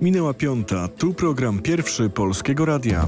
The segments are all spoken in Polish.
Minęła piąta, tu program pierwszy Polskiego Radia.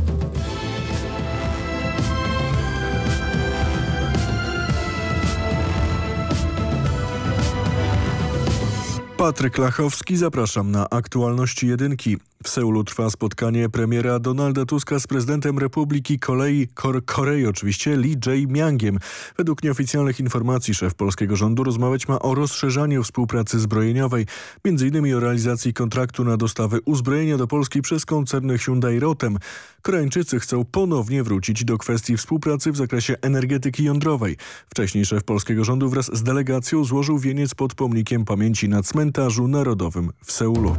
Patryk Lachowski, zapraszam na aktualności jedynki. W Seulu trwa spotkanie premiera Donalda Tuska z prezydentem Republiki Kolei, Kor Korei oczywiście, Lee Jae-myangiem. Według nieoficjalnych informacji szef polskiego rządu rozmawiać ma o rozszerzaniu współpracy zbrojeniowej, m.in. o realizacji kontraktu na dostawy uzbrojenia do Polski przez koncerny Hyundai Rotem. Koreańczycy chcą ponownie wrócić do kwestii współpracy w zakresie energetyki jądrowej. Wcześniej szef polskiego rządu wraz z delegacją złożył wieniec pod pomnikiem pamięci na cmentarzu narodowym w Seulu.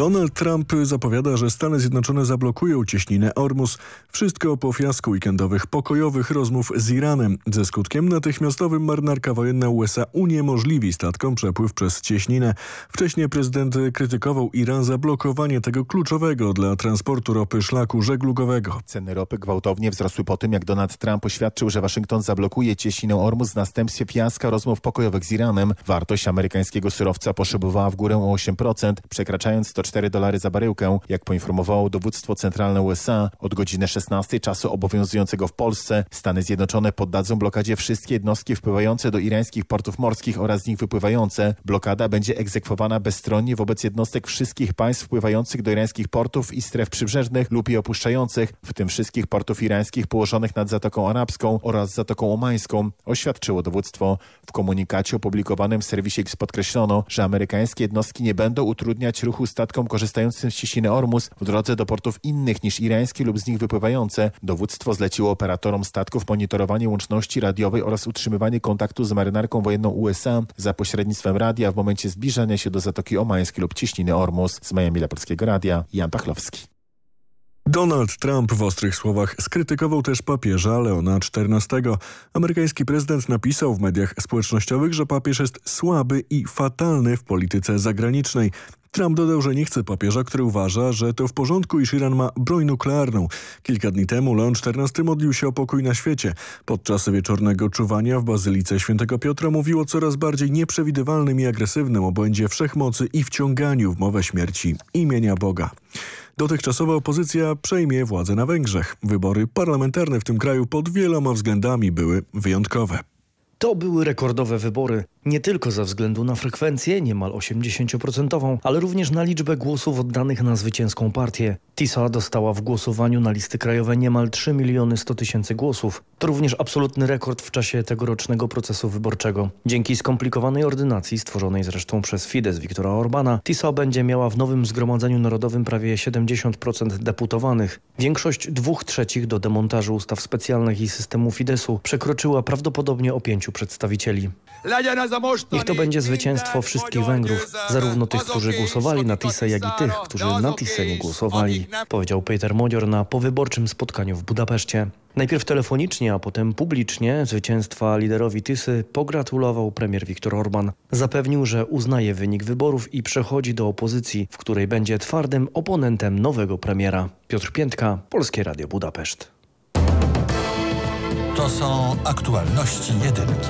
Donald Trump zapowiada, że Stany Zjednoczone zablokują cieśninę Ormus. Wszystko po fiasku weekendowych pokojowych rozmów z Iranem. Ze skutkiem natychmiastowym marynarka wojenna USA uniemożliwi statkom przepływ przez cieśninę. Wcześniej prezydent krytykował Iran za blokowanie tego kluczowego dla transportu ropy szlaku żeglugowego. Ceny ropy gwałtownie wzrosły po tym, jak Donald Trump oświadczył, że Waszyngton zablokuje cieśninę Ormus w następstwie fiaska rozmów pokojowych z Iranem. Wartość amerykańskiego surowca poszybowała w górę o 8%, przekraczając 104 4 dolary za baryłkę. Jak poinformowało dowództwo centralne USA, od godziny 16 czasu obowiązującego w Polsce Stany Zjednoczone poddadzą blokadzie wszystkie jednostki wpływające do irańskich portów morskich oraz z nich wypływające. Blokada będzie egzekwowana bezstronnie wobec jednostek wszystkich państw wpływających do irańskich portów i stref przybrzeżnych lub je opuszczających, w tym wszystkich portów irańskich położonych nad Zatoką Arabską oraz Zatoką Omańską, oświadczyło dowództwo. W komunikacie opublikowanym w serwisie X podkreślono, że amerykańskie jednostki nie będą utrudniać ruchu statkom korzystającym z cieśniny Ormus w drodze do portów innych niż irańskie lub z nich wypływające. Dowództwo zleciło operatorom statków monitorowanie łączności radiowej oraz utrzymywanie kontaktu z marynarką wojenną USA za pośrednictwem radia w momencie zbliżania się do Zatoki Omańskiej lub cieśniny Ormus. Z Miami dla Polskiego Radia, Jan Pachlowski. Donald Trump w ostrych słowach skrytykował też papieża Leona XIV. Amerykański prezydent napisał w mediach społecznościowych, że papież jest słaby i fatalny w polityce zagranicznej. Trump dodał, że nie chce papieża, który uważa, że to w porządku, iż Iran ma broń nuklearną. Kilka dni temu Leon XIV modlił się o pokój na świecie. Podczas wieczornego czuwania w Bazylice Świętego Piotra mówił o coraz bardziej nieprzewidywalnym i agresywnym obłędzie wszechmocy i wciąganiu w mowę śmierci imienia Boga. Dotychczasowa opozycja przejmie władzę na Węgrzech. Wybory parlamentarne w tym kraju pod wieloma względami były wyjątkowe. To były rekordowe wybory. Nie tylko ze względu na frekwencję, niemal 80%, ale również na liczbę głosów oddanych na zwycięską partię. TISA dostała w głosowaniu na listy krajowe niemal 3 miliony 100 tysięcy głosów. To również absolutny rekord w czasie tegorocznego procesu wyborczego. Dzięki skomplikowanej ordynacji, stworzonej zresztą przez Fidesz Viktora Orbana, TISA będzie miała w nowym Zgromadzeniu Narodowym prawie 70% deputowanych. Większość dwóch trzecich do demontażu ustaw specjalnych i systemu Fideszu przekroczyła prawdopodobnie o pięciu przedstawicieli. Niech to będzie zwycięstwo wszystkich Węgrów, zarówno tych, którzy głosowali na TISę, jak i tych, którzy na TISę nie głosowali, powiedział Peter Modior na powyborczym spotkaniu w Budapeszcie. Najpierw telefonicznie, a potem publicznie zwycięstwa liderowi Tysy pogratulował premier Viktor Orban. Zapewnił, że uznaje wynik wyborów i przechodzi do opozycji, w której będzie twardym oponentem nowego premiera. Piotr Piętka, Polskie Radio Budapeszt. To są aktualności jedynki.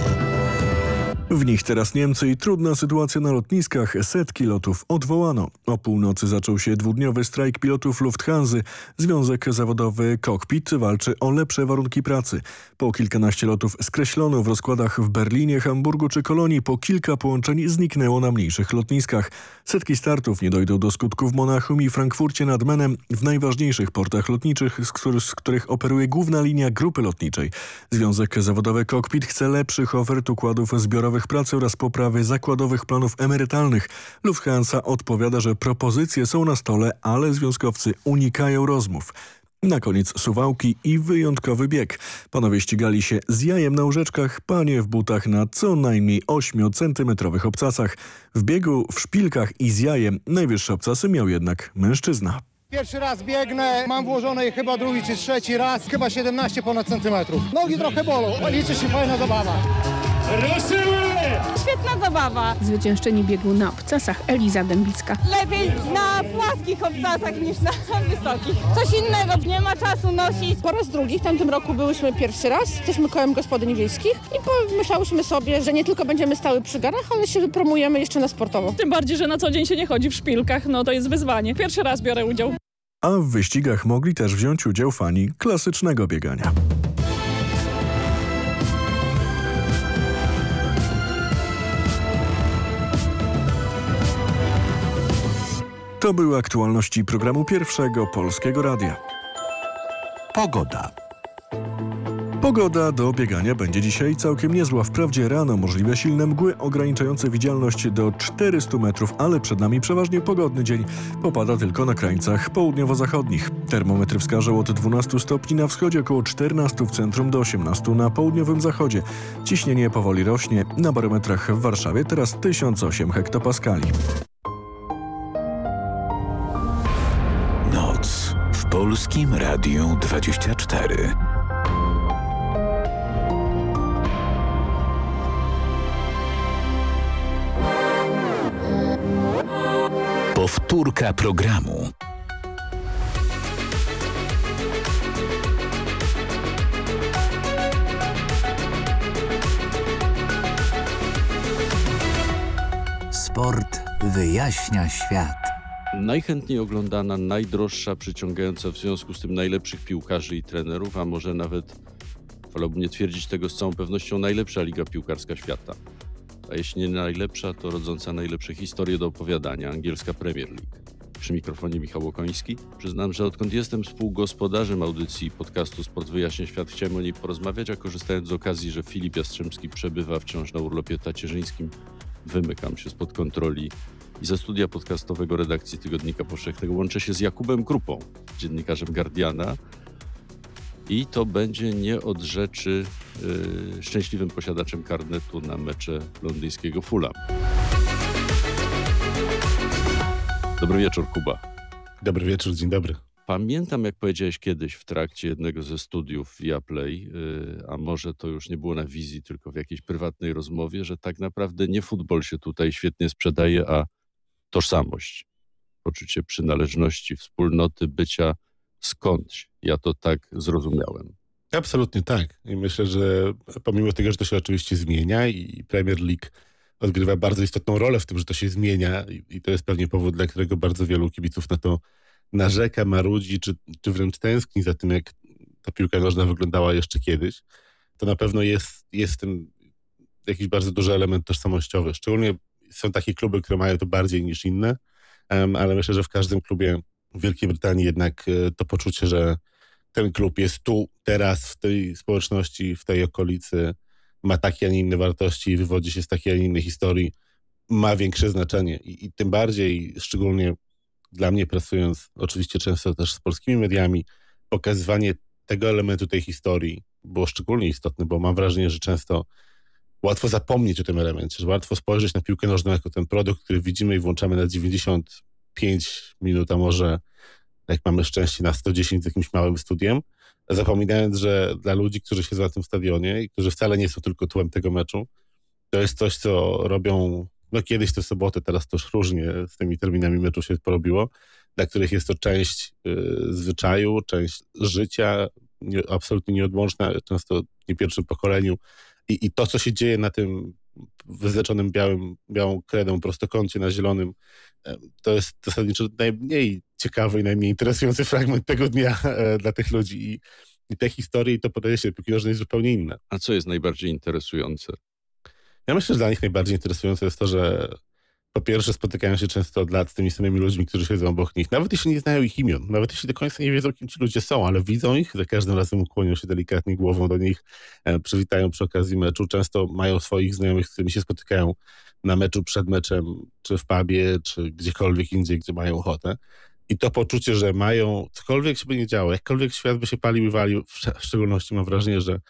W nich teraz Niemcy i trudna sytuacja na lotniskach. Setki lotów odwołano. O północy zaczął się dwudniowy strajk pilotów Lufthansa. Związek zawodowy Cockpit walczy o lepsze warunki pracy. Po kilkanaście lotów skreślono w rozkładach w Berlinie, Hamburgu czy Kolonii. Po kilka połączeń zniknęło na mniejszych lotniskach. Setki startów nie dojdą do skutku w Monachium i Frankfurcie nad Menem, w najważniejszych portach lotniczych, z których, z których operuje główna linia grupy lotniczej. Związek zawodowy Cockpit chce lepszych ofert układów zbiorowych pracy oraz poprawy zakładowych planów emerytalnych. Lufthansa odpowiada, że propozycje są na stole, ale związkowcy unikają rozmów. Na koniec suwałki i wyjątkowy bieg. Panowie ścigali się z jajem na łóżeczkach, panie w butach na co najmniej 8-centymetrowych obcasach. W biegu, w szpilkach i z jajem najwyższe obcasy miał jednak mężczyzna. Pierwszy raz biegnę, mam włożone chyba drugi czy trzeci raz, chyba 17 ponad centymetrów. Nogi trochę bolą, liczy się fajna zabawa. Świetna zabawa. Zwyciężczyni biegu na obcasach Eliza Dębicka. Lepiej na płaskich obcasach niż na wysokich. Coś innego, nie ma czasu nosić. Po raz drugi, w tamtym roku byłyśmy pierwszy raz, jesteśmy kołem gospodyń wiejskich i pomyślałyśmy sobie, że nie tylko będziemy stały przy garach, ale się wypromujemy jeszcze na sportowo. Tym bardziej, że na co dzień się nie chodzi w szpilkach, no to jest wyzwanie. Pierwszy raz biorę udział. A w wyścigach mogli też wziąć udział fani klasycznego biegania. To były aktualności programu Pierwszego Polskiego Radia. Pogoda. Pogoda do biegania będzie dzisiaj całkiem niezła. Wprawdzie rano możliwe silne mgły ograniczające widzialność do 400 metrów, ale przed nami przeważnie pogodny dzień. Popada tylko na krańcach południowo-zachodnich. Termometry wskażą od 12 stopni na wschodzie, około 14 w centrum do 18 na południowym zachodzie. Ciśnienie powoli rośnie. Na barometrach w Warszawie teraz 1008 hektopaskali. Polskim Radiu 24. Powtórka programu. Sport wyjaśnia świat. Najchętniej oglądana, najdroższa, przyciągająca w związku z tym najlepszych piłkarzy i trenerów, a może nawet, wolałbym nie twierdzić tego z całą pewnością, najlepsza liga piłkarska świata. A jeśli nie najlepsza, to rodząca najlepsze historie do opowiadania, angielska Premier League. Przy mikrofonie Michał Okoński. Przyznam, że odkąd jestem współgospodarzem audycji podcastu Sport Wyjaśnia Świat, chciałem o niej porozmawiać, a korzystając z okazji, że Filip Jastrzębski przebywa wciąż na urlopie tacierzyńskim, wymykam się spod kontroli i ze studia podcastowego redakcji Tygodnika Powszechnego łączę się z Jakubem Krupą, dziennikarzem Guardiana. I to będzie nie od rzeczy yy, szczęśliwym posiadaczem karnetu na mecze londyńskiego Fulham. Dobry wieczór, Kuba. Dobry wieczór, dzień dobry. Pamiętam, jak powiedziałeś kiedyś w trakcie jednego ze studiów Viaplay, yy, a może to już nie było na wizji, tylko w jakiejś prywatnej rozmowie, że tak naprawdę nie futbol się tutaj świetnie sprzedaje, a tożsamość, poczucie przynależności, wspólnoty, bycia skądś. Ja to tak zrozumiałem. Absolutnie tak. I myślę, że pomimo tego, że to się oczywiście zmienia i Premier League odgrywa bardzo istotną rolę w tym, że to się zmienia i to jest pewnie powód, dla którego bardzo wielu kibiców na to narzeka, marudzi, czy, czy wręcz tęskni za tym, jak ta piłka nożna wyglądała jeszcze kiedyś, to na pewno jest, jest ten jakiś bardzo duży element tożsamościowy. Szczególnie są takie kluby, które mają to bardziej niż inne, ale myślę, że w każdym klubie w Wielkiej Brytanii jednak e, to poczucie, że ten klub jest tu, teraz, w tej społeczności, w tej okolicy, ma takie, a nie inne wartości i wywodzi się z takiej, a nie innej historii, ma większe znaczenie. I, I, tym bardziej, szczególnie dla mnie pracując, oczywiście często też z polskimi mediami, pokazywanie tego elementu tej historii było szczególnie istotne, bo mam wrażenie, że często łatwo zapomnieć o tym elemencie, że łatwo spojrzeć na piłkę nożną jako ten produkt, który widzimy i włączamy na 95 minut, a może jak mamy szczęście na 110 z jakimś małym studiem, zapominając, że dla ludzi, którzy siedzą na tym stadionie i którzy wcale nie są tylko tłem tego meczu, to jest coś, co robią, no kiedyś to sobotę, teraz to już różnie z tymi terminami meczu się porobiło, dla których jest to część y, zwyczaju, część życia, nie, absolutnie nieodłączna, często w nie pierwszym pokoleniu i, I to, co się dzieje na tym wyznaczonym białym, białą kredą prostokącie na zielonym, to jest zasadniczo najmniej ciekawy i najmniej interesujący fragment tego dnia e, dla tych ludzi. I, i te historie i to podejście nożnej jest zupełnie inne. A co jest najbardziej interesujące? Ja myślę, że dla nich najbardziej interesujące jest to, że po pierwsze spotykają się często od lat z tymi samymi ludźmi, którzy siedzą obok nich, nawet jeśli nie znają ich imion, nawet jeśli do końca nie wiedzą, kim ci ludzie są, ale widzą ich, za każdym razem ukłonią się delikatnie głową do nich, e, przywitają przy okazji meczu, często mają swoich znajomych, z którymi się spotykają na meczu przed meczem, czy w pubie, czy gdziekolwiek indziej, gdzie mają ochotę. I to poczucie, że mają, cokolwiek się by nie działo, jakkolwiek świat by się palił i walił, w szczególności mam wrażenie, że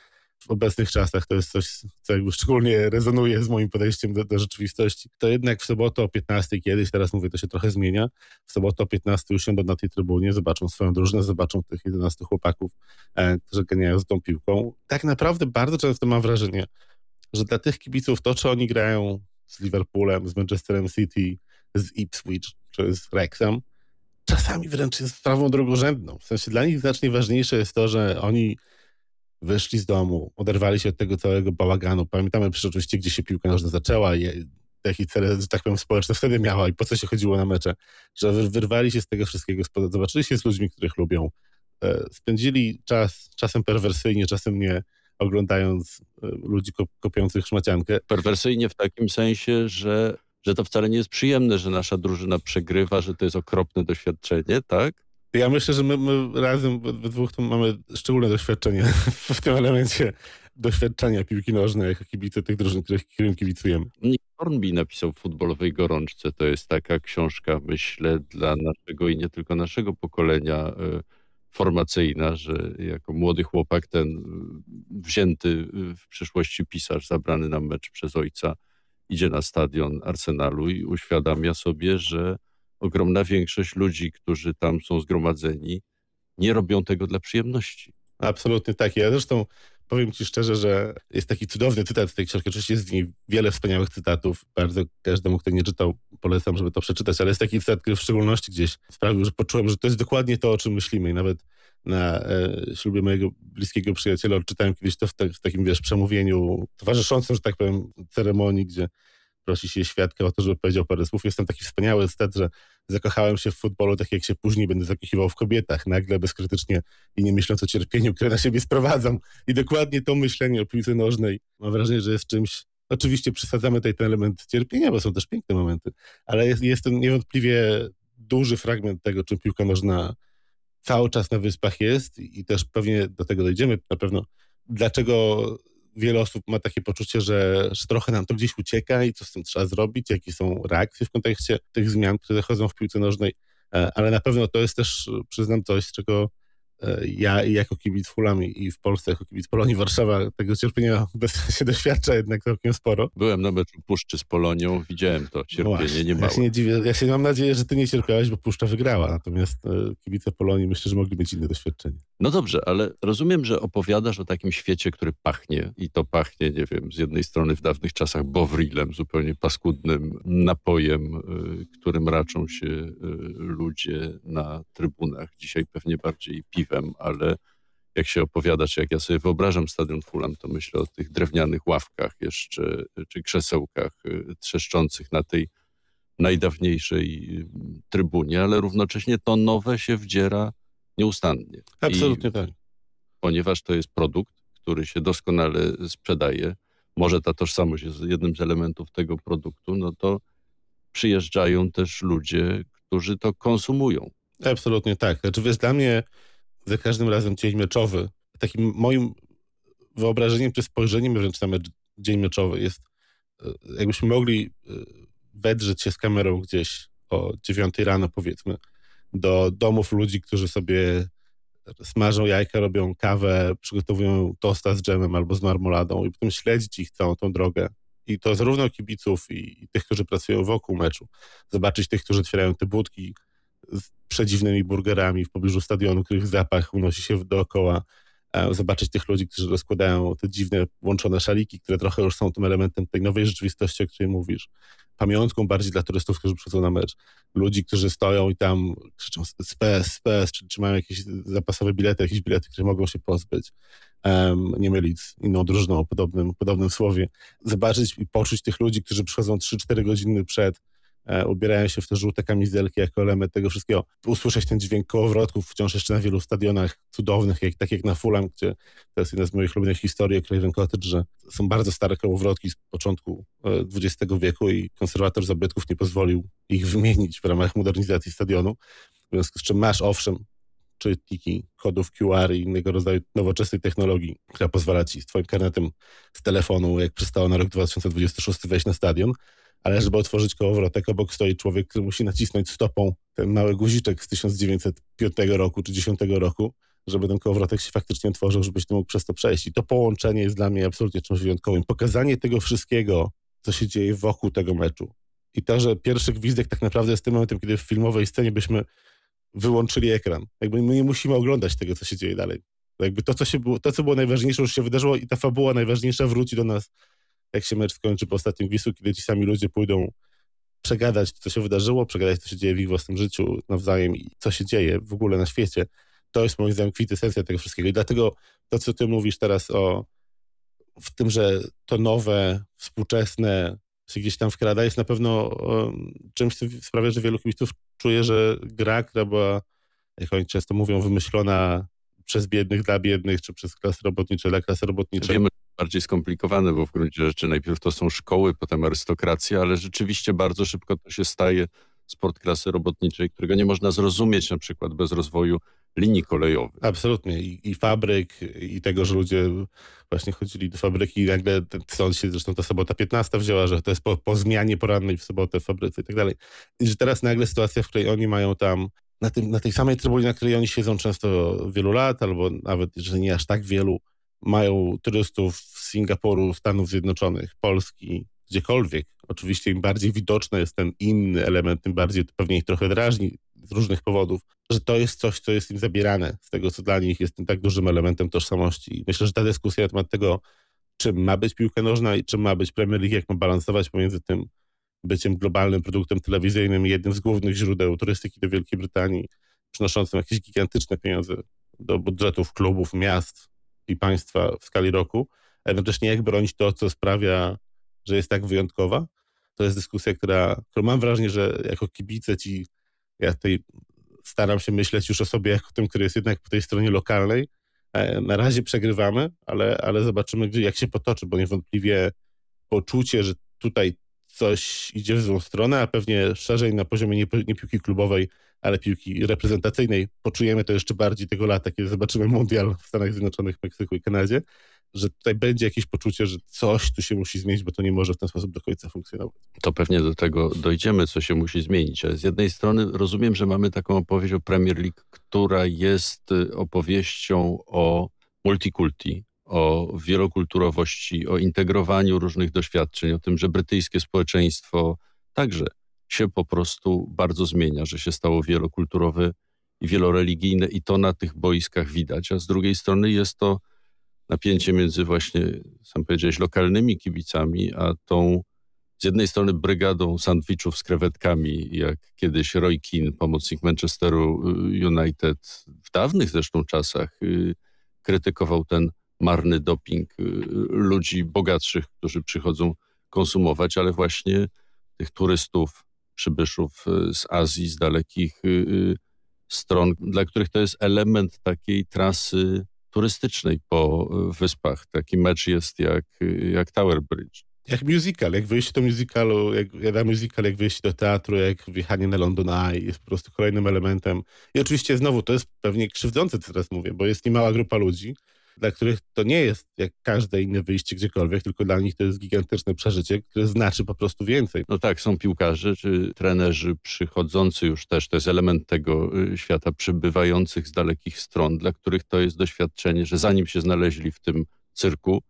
w obecnych czasach to jest coś, co jakby szczególnie rezonuje z moim podejściem do, do, rzeczywistości. To jednak w sobotę o 15 kiedyś, teraz mówię, to się trochę zmienia, w sobotę o 15 usiądą na tej trybunie, zobaczą swoją drużynę, zobaczą tych 11 chłopaków, e, którzy ganiają z tą piłką. Tak naprawdę bardzo często mam wrażenie, że dla tych kibiców to, czy oni grają z Liverpoolem, z Manchesterem City, z Ipswich czy z Wrexham, czasami wręcz jest sprawą drugorzędną. W sensie dla nich znacznie ważniejsze jest to, że oni wyszli z domu, oderwali się od tego całego bałaganu. Pamiętamy przecież oczywiście, gdzie się piłka nożna zaczęła i jakie cele, że tak powiem, społeczne wtedy miała i po co się chodziło na mecze, że wyrwali się z tego wszystkiego, zobaczyli się z ludźmi, których lubią, e, spędzili czas, czasem perwersyjnie, czasem nie, oglądając e, ludzi kopiących szmaciankę. Perwersyjnie w takim sensie, że, że to wcale nie jest przyjemne, że nasza drużyna przegrywa, że to jest okropne doświadczenie, tak? Ja myślę, że my, my razem we dwóch tu mamy szczególne doświadczenie w tym elemencie doświadczenia piłki nożnej jako kibice tych drużyn, których, którym kibicujemy. Nick Hornby napisał w futbolowej gorączce. To jest taka książka, myślę, dla naszego i nie tylko naszego pokolenia y, formacyjna, że jako młody chłopak ten y, wzięty y, w przyszłości pisarz zabrany na mecz przez ojca idzie na stadion Arsenalu i uświadamia sobie, że ogromna większość ludzi, którzy tam są zgromadzeni, nie robią tego dla przyjemności. Absolutnie tak. Ja zresztą powiem ci szczerze, że jest taki cudowny cytat z tej książki. Oczywiście jest w niej wiele wspaniałych cytatów. Bardzo każdemu, kto nie czytał, polecam, żeby to przeczytać, ale jest taki cytat, który w szczególności gdzieś sprawił, że poczułem, że to jest dokładnie to, o czym myślimy. I nawet na e, ślubie mojego bliskiego przyjaciela odczytałem kiedyś to w, te, w takim, wiesz, przemówieniu towarzyszącym, że tak powiem, ceremonii, gdzie prosi się świadka o to, żeby powiedział parę słów. Jestem taki wspaniały stat, że zakochałem się w futbolu tak, jak się później będę zakochiwał w kobietach. Nagle, bezkrytycznie i nie myśląc o cierpieniu, które na siebie sprowadzam. I dokładnie to myślenie o piłce nożnej mam wrażenie, że jest czymś... Oczywiście przesadzamy tutaj ten element cierpienia, bo są też piękne momenty, ale jest, jest to niewątpliwie duży fragment tego, czym piłka nożna cały czas na Wyspach jest i też pewnie do tego dojdziemy na pewno. Dlaczego wiele osób ma takie poczucie, że, że trochę nam to gdzieś ucieka i co z tym trzeba zrobić, jakie są reakcje w kontekście tych zmian, które zachodzą w piłce nożnej, e, ale na pewno to jest też, przyznam, coś, czego ja jako kibic Fulham i w Polsce jako kibic Polonii Warszawa tego cierpienia się doświadcza jednak całkiem sporo. Byłem na meczu Puszczy z Polonią, widziałem to cierpienie, Właśnie, nie Ja się nie dziwię, ja się mam nadzieję, że ty nie cierpiałeś, bo Puszcza wygrała, natomiast e, kibice Polonii myślę, że mogli mieć inne doświadczenie. No dobrze, ale rozumiem, że opowiadasz o takim świecie, który pachnie i to pachnie, nie wiem, z jednej strony w dawnych czasach bowrilem, zupełnie paskudnym napojem, y, którym raczą się y, ludzie na trybunach. Dzisiaj pewnie bardziej piwem ale jak się opowiada, czy jak ja sobie wyobrażam stadion Fulham, to myślę o tych drewnianych ławkach jeszcze, czy krzesełkach y, trzeszczących na tej najdawniejszej y, trybunie, ale równocześnie to nowe się wdziera nieustannie. Absolutnie I, tak. Ponieważ to jest produkt, który się doskonale sprzedaje, może ta tożsamość jest jednym z elementów tego produktu, no to przyjeżdżają też ludzie, którzy to konsumują. Absolutnie tak. Znaczy, wiesz, dla mnie za każdym razem dzień meczowy. Takim moim wyobrażeniem czy spojrzeniem wręcz na mecz, dzień meczowy jest, e, jakbyśmy mogli e, wedrzeć się z kamerą gdzieś o dziewiątej rano powiedzmy, do domów ludzi, którzy sobie smażą jajka, robią kawę, przygotowują tosta z dżemem albo z marmoladą i potem śledzić ich całą tą drogę. I to zarówno kibiców i, i tych, którzy pracują wokół meczu. Zobaczyć tych, którzy otwierają te budki, z przedziwnymi burgerami w pobliżu stadionu, których zapach unosi się dookoła. Zobaczyć tych ludzi, którzy rozkładają te dziwne łączone szaliki, które trochę już są tym elementem tej nowej rzeczywistości, o której mówisz. Pamiątką bardziej dla turystów, którzy przychodzą na mecz. Ludzi, którzy stoją i tam krzyczą spes, spes, czy, czy mają jakieś zapasowe bilety, jakieś bilety, które mogą się pozbyć. Um, nie mylić z inną drużyną o podobnym, podobnym słowie. Zobaczyć i poczuć tych ludzi, którzy przychodzą 3-4 godziny przed, ubierają się w te żółte kamizelki jako element tego wszystkiego. Usłyszeć ten dźwięk kołowrotków wciąż jeszcze na wielu stadionach cudownych, jak, tak jak na Fulham, gdzie to jest jedna z moich ulubionych historii o Craven Cottage, że są bardzo stare kołowrotki z początku XX e, wieku i konserwator zabytków nie pozwolił ich wymienić w ramach modernizacji stadionu. W związku z czym masz owszem czytniki kodów QR i innego rodzaju nowoczesnej technologii, która pozwala ci z twoim karnetem z telefonu, jak przystało na rok 2026, wejść na stadion, ale żeby otworzyć kołowrotek, obok stoi człowiek, który musi nacisnąć stopą ten mały guziczek z 1905 roku czy 10 roku, żeby ten kołowrotek się faktycznie otworzył, żebyś mógł przez to przejść. I to połączenie jest dla mnie absolutnie czymś wyjątkowym. Pokazanie tego wszystkiego, co się dzieje wokół tego meczu. I to, że pierwszy gwizdek tak naprawdę jest tym momentem, kiedy w filmowej scenie byśmy wyłączyli ekran. Jakby my nie musimy oglądać tego, co się dzieje dalej. Jakby to, co, się było, to, co było najważniejsze, już się wydarzyło i ta fabuła najważniejsza wróci do nas jak się mecz skończy po ostatnim gwisu, kiedy ci sami ludzie pójdą przegadać, co się wydarzyło, przegadać, co się dzieje w ich własnym życiu nawzajem i co się dzieje w ogóle na świecie. To jest moim zdaniem kwintesencja tego wszystkiego. I dlatego to, co ty mówisz teraz o w tym, że to nowe, współczesne się gdzieś tam wkrada, jest na pewno um, czymś, co sprawia, że wielu kibiców czuje, że gra, która była, jak oni często mówią, wymyślona przez biednych dla biednych, czy przez klasy robotnicze dla klasy robotniczej. Wiemy, bardziej skomplikowane, bo w gruncie rzeczy najpierw to są szkoły, potem arystokracja, ale rzeczywiście bardzo szybko to się staje sport klasy robotniczej, którego nie można zrozumieć na przykład bez rozwoju linii kolejowych. Absolutnie. I, I, fabryk, i tego, że ludzie właśnie chodzili do fabryki i nagle, stąd się zresztą ta sobota 15 wzięła, że to jest po, po zmianie porannej w sobotę w fabryce i tak dalej. I że teraz nagle sytuacja, w której oni mają tam na, tym, na tej samej trybunie, na której oni siedzą często wielu lat, albo nawet, jeżeli nie aż tak wielu, mają turystów z Singapuru, Stanów Zjednoczonych, Polski, gdziekolwiek. Oczywiście im bardziej widoczny jest ten inny element, tym bardziej to pewnie ich trochę drażni z różnych powodów, że to jest coś, co jest im zabierane z tego, co dla nich jest tym tak dużym elementem tożsamości. Myślę, że ta dyskusja na temat tego, czym ma być piłka nożna i czym ma być Premier League, jak ma balansować pomiędzy tym byciem globalnym produktem telewizyjnym jednym z głównych źródeł turystyki do Wielkiej Brytanii, przynoszącym jakieś gigantyczne pieniądze do budżetów klubów, miast i państwa w skali roku, a jednocześnie jak bronić to, co sprawia, że jest tak wyjątkowa. To jest dyskusja, która, którą mam wrażenie, że jako kibice ci, ja tutaj staram się myśleć już o sobie jako tym, który jest jednak po tej stronie lokalnej. E, na razie przegrywamy, ale, ale zobaczymy, jak się potoczy, bo niewątpliwie poczucie, że tutaj coś idzie w złą stronę, a pewnie szerzej na poziomie nie, nie, piłki klubowej, ale piłki reprezentacyjnej. Poczujemy to jeszcze bardziej tego lata, kiedy zobaczymy mundial w Stanach Zjednoczonych, Meksyku i Kanadzie, że tutaj będzie jakieś poczucie, że coś tu się musi zmienić, bo to nie może w ten sposób do końca funkcjonować. To pewnie do tego dojdziemy, co się musi zmienić. Ale z jednej strony rozumiem, że mamy taką opowieść o Premier League, która jest y, opowieścią o multikulti, o wielokulturowości, o integrowaniu różnych doświadczeń, o tym, że brytyjskie społeczeństwo także się po prostu bardzo zmienia, że się stało wielokulturowe i wieloreligijne i to na tych boiskach widać, a z drugiej strony jest to napięcie między właśnie, sam powiedziałeś, lokalnymi kibicami, a tą z jednej strony brygadą sandwichów z krewetkami, jak kiedyś Roy Keane, pomocnik Manchesteru y, United, w dawnych zresztą czasach y, krytykował ten marny doping y, ludzi bogatszych, którzy przychodzą konsumować, ale właśnie tych turystów, przybyszów z Azji, z dalekich stron, dla których to jest element takiej trasy turystycznej po wyspach. Taki mecz jest jak, jak Tower Bridge. Jak musical, jak wyjście do musicalu, jak na musical, jak wyjście do teatru, jak wjechanie na London Eye jest po prostu kolejnym elementem. I oczywiście znowu to jest pewnie krzywdzące, co teraz mówię, bo jest niemała grupa ludzi, dla których to nie jest jak każde inne wyjście gdziekolwiek, tylko dla nich to jest gigantyczne przeżycie, które znaczy po prostu więcej. No tak, są piłkarze czy trenerzy przychodzący już też, to jest element tego y, świata, przybywających z dalekich stron, dla których to jest doświadczenie, że zanim się znaleźli w tym cyrku,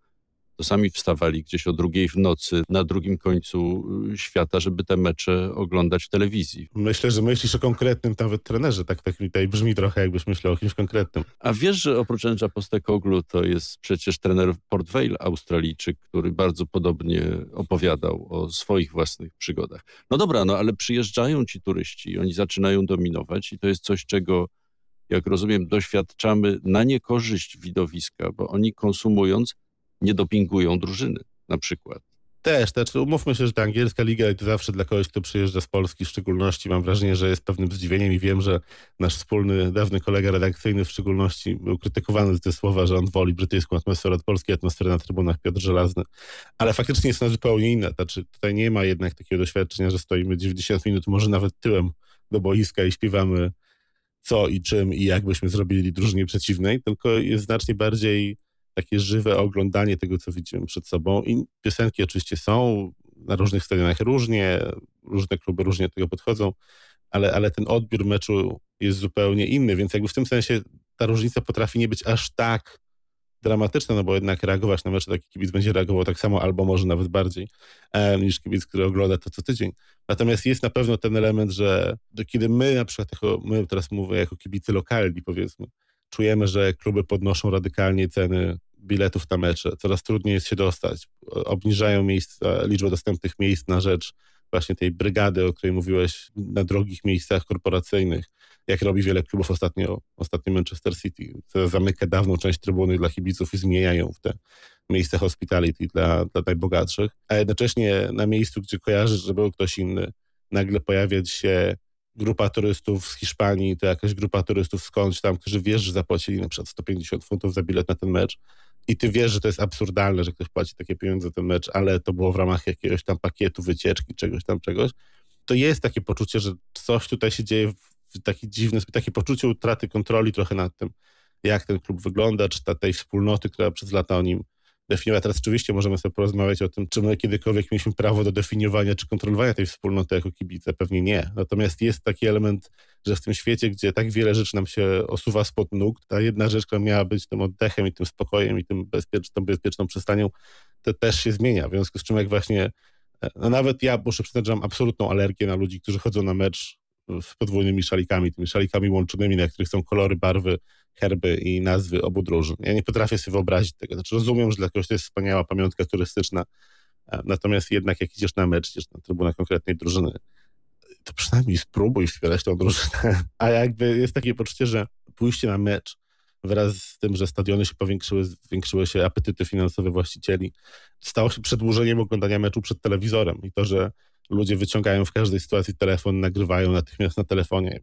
to sami wstawali gdzieś o drugiej w nocy na drugim końcu y, świata, żeby te mecze oglądać w telewizji. Myślę, że myślisz o konkretnym nawet trenerze, tak, tak tutaj brzmi trochę jakbyś myślał o kimś konkretnym. A wiesz, że oprócz Andrza Postekoglu to jest przecież trener Port Vale, Australijczyk, który bardzo podobnie opowiadał o swoich własnych przygodach. No dobra, no ale przyjeżdżają ci turyści i oni zaczynają dominować i to jest coś, czego jak rozumiem, doświadczamy na niekorzyść widowiska, bo oni konsumując nie dopingują drużyny na przykład. Też, też. Umówmy się, że ta angielska liga to zawsze dla kogoś, kto przyjeżdża z Polski w szczególności, mam wrażenie, że jest pewnym zdziwieniem i wiem, że nasz wspólny, dawny kolega redakcyjny w szczególności był krytykowany za te słowa, że on woli brytyjską atmosferę od polskiej atmosfery na trybunach Piotr Żelazny. Ale faktycznie jest ona zupełnie inna. Znaczy, tutaj nie ma jednak takiego doświadczenia, że stoimy 90 minut, może nawet tyłem do boiska i śpiewamy co i czym i jak byśmy zrobili drużynie przeciwnej, tylko jest znacznie bardziej takie żywe oglądanie tego, co widzimy przed sobą. I piosenki oczywiście są na różnych stadionach różnie, różne kluby różnie do tego podchodzą, ale, ale ten odbiór meczu jest zupełnie inny, więc jakby w tym sensie ta różnica potrafi nie być aż tak dramatyczna, no bo jednak reagować na mecze taki kibic będzie reagował tak samo, albo może nawet bardziej, e, niż kibic, który ogląda to co tydzień. Natomiast jest na pewno ten element, że kiedy my na przykład, jako, my teraz mówię jako kibicy lokalni powiedzmy, czujemy, że kluby podnoszą radykalnie ceny biletów na mecze, coraz trudniej jest się dostać. Obniżają miejsca, liczbę dostępnych miejsc na rzecz właśnie tej brygady, o której mówiłeś, na drogich miejscach korporacyjnych, jak robi wiele klubów ostatnio, ostatnio Manchester City. Zamyka dawną część trybuny dla kibiców i zmieniają w te miejsce hospitality dla, dla najbogatszych, a jednocześnie na miejscu, gdzie kojarzysz, że był ktoś inny, nagle pojawia się grupa turystów z Hiszpanii, to jakaś grupa turystów skądś tam, którzy wiesz, że zapłacili na przykład 150 funtów za bilet na ten mecz. I ty wiesz, że to jest absurdalne, że ktoś płaci takie pieniądze za ten mecz, ale to było w ramach jakiegoś tam pakietu, wycieczki, czegoś tam, czegoś, to jest takie poczucie, że coś tutaj się dzieje w taki dziwny takie poczucie utraty kontroli trochę nad tym, jak ten klub wygląda, czy ta, tej wspólnoty, która przez lata o nim definiowała. Teraz oczywiście możemy sobie porozmawiać o tym, czy my kiedykolwiek mieliśmy prawo do definiowania czy kontrolowania tej wspólnoty jako kibice. Pewnie nie. Natomiast jest taki element, że w tym świecie, gdzie tak wiele rzeczy nam się osuwa spod nóg, ta jedna rzecz, która miała być tym oddechem i tym spokojem i tym bezpiecz, tą bezpieczną przystanią, to też się zmienia. W związku z czym jak właśnie, no nawet ja muszę przyznać, że mam absolutną alergię na ludzi, którzy chodzą na mecz z podwójnymi szalikami, tymi szalikami łączonymi, na których są kolory, barwy, herby i nazwy obu drużyn. Ja nie potrafię sobie wyobrazić tego. Znaczy rozumiem, że dla kogoś to jest wspaniała pamiątka turystyczna, natomiast jednak jak idziesz na mecz, idziesz na trybunę konkretnej drużyny, to przynajmniej spróbuj wspierać tą drużynę. A jakby jest takie poczucie, że pójście na mecz wraz z tym, że stadiony się powiększyły, zwiększyły się apetyty finansowe właścicieli, stało się przedłużeniem oglądania meczu przed telewizorem i to, że ludzie wyciągają w każdej sytuacji telefon, nagrywają natychmiast na telefonie.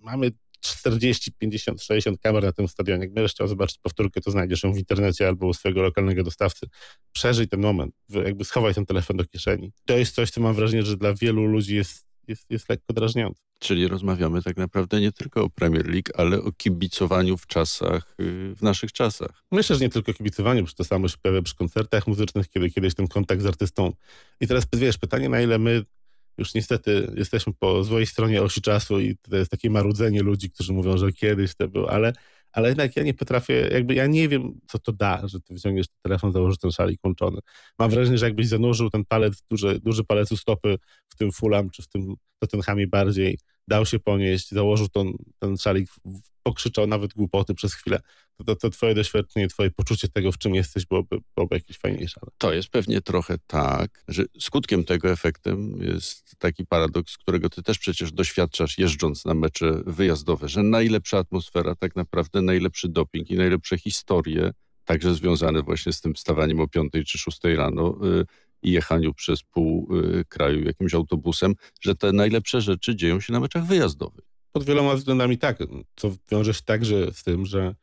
Mamy 40, 50, 60 kamer na tym stadionie. Jak będziesz chciał zobaczyć powtórkę, to znajdziesz ją w internecie albo u swojego lokalnego dostawcy. Przeżyj ten moment, jakby schowaj ten telefon do kieszeni. To jest coś, co mam wrażenie, że dla wielu ludzi jest, jest, jest lekko drażniące. Czyli rozmawiamy tak naprawdę nie tylko o Premier League, ale o kibicowaniu w czasach, y, w naszych czasach. Myślę, że nie tylko kibicowaniu, bo to samo się pojawia przy koncertach muzycznych, kiedy kiedyś ten kontakt z artystą. I teraz wiesz, pytanie, na ile my już niestety jesteśmy po złej stronie osi czasu i to jest takie marudzenie ludzi, którzy mówią, że kiedyś to było, ale, ale jednak ja nie potrafię, jakby ja nie wiem, co to da, że ty wyciągniesz telefon, założysz ten szalik łączony. Mam wrażenie, że jakbyś zanurzył ten palec, duży, duży palec u stopy w tym Fulham, czy w tym Tottenhamie bardziej, dał się ponieść, założył ten, ten szalik, pokrzyczał nawet głupoty przez chwilę, to, to, to twoje doświadczenie, twoje poczucie tego, w czym jesteś, byłoby, byłoby jakieś fajniejsze. To jest pewnie trochę tak, że skutkiem tego efektem jest taki paradoks, którego ty też przecież doświadczasz jeżdżąc na mecze wyjazdowe, że najlepsza atmosfera, tak naprawdę najlepszy doping i najlepsze historie, także związane właśnie z tym stawaniem o 5 czy 6 rano, y, i jechaniu przez pół y, kraju jakimś autobusem, że te najlepsze rzeczy dzieją się na meczach wyjazdowych. Pod wieloma względami tak, co wiąże się także z tym, że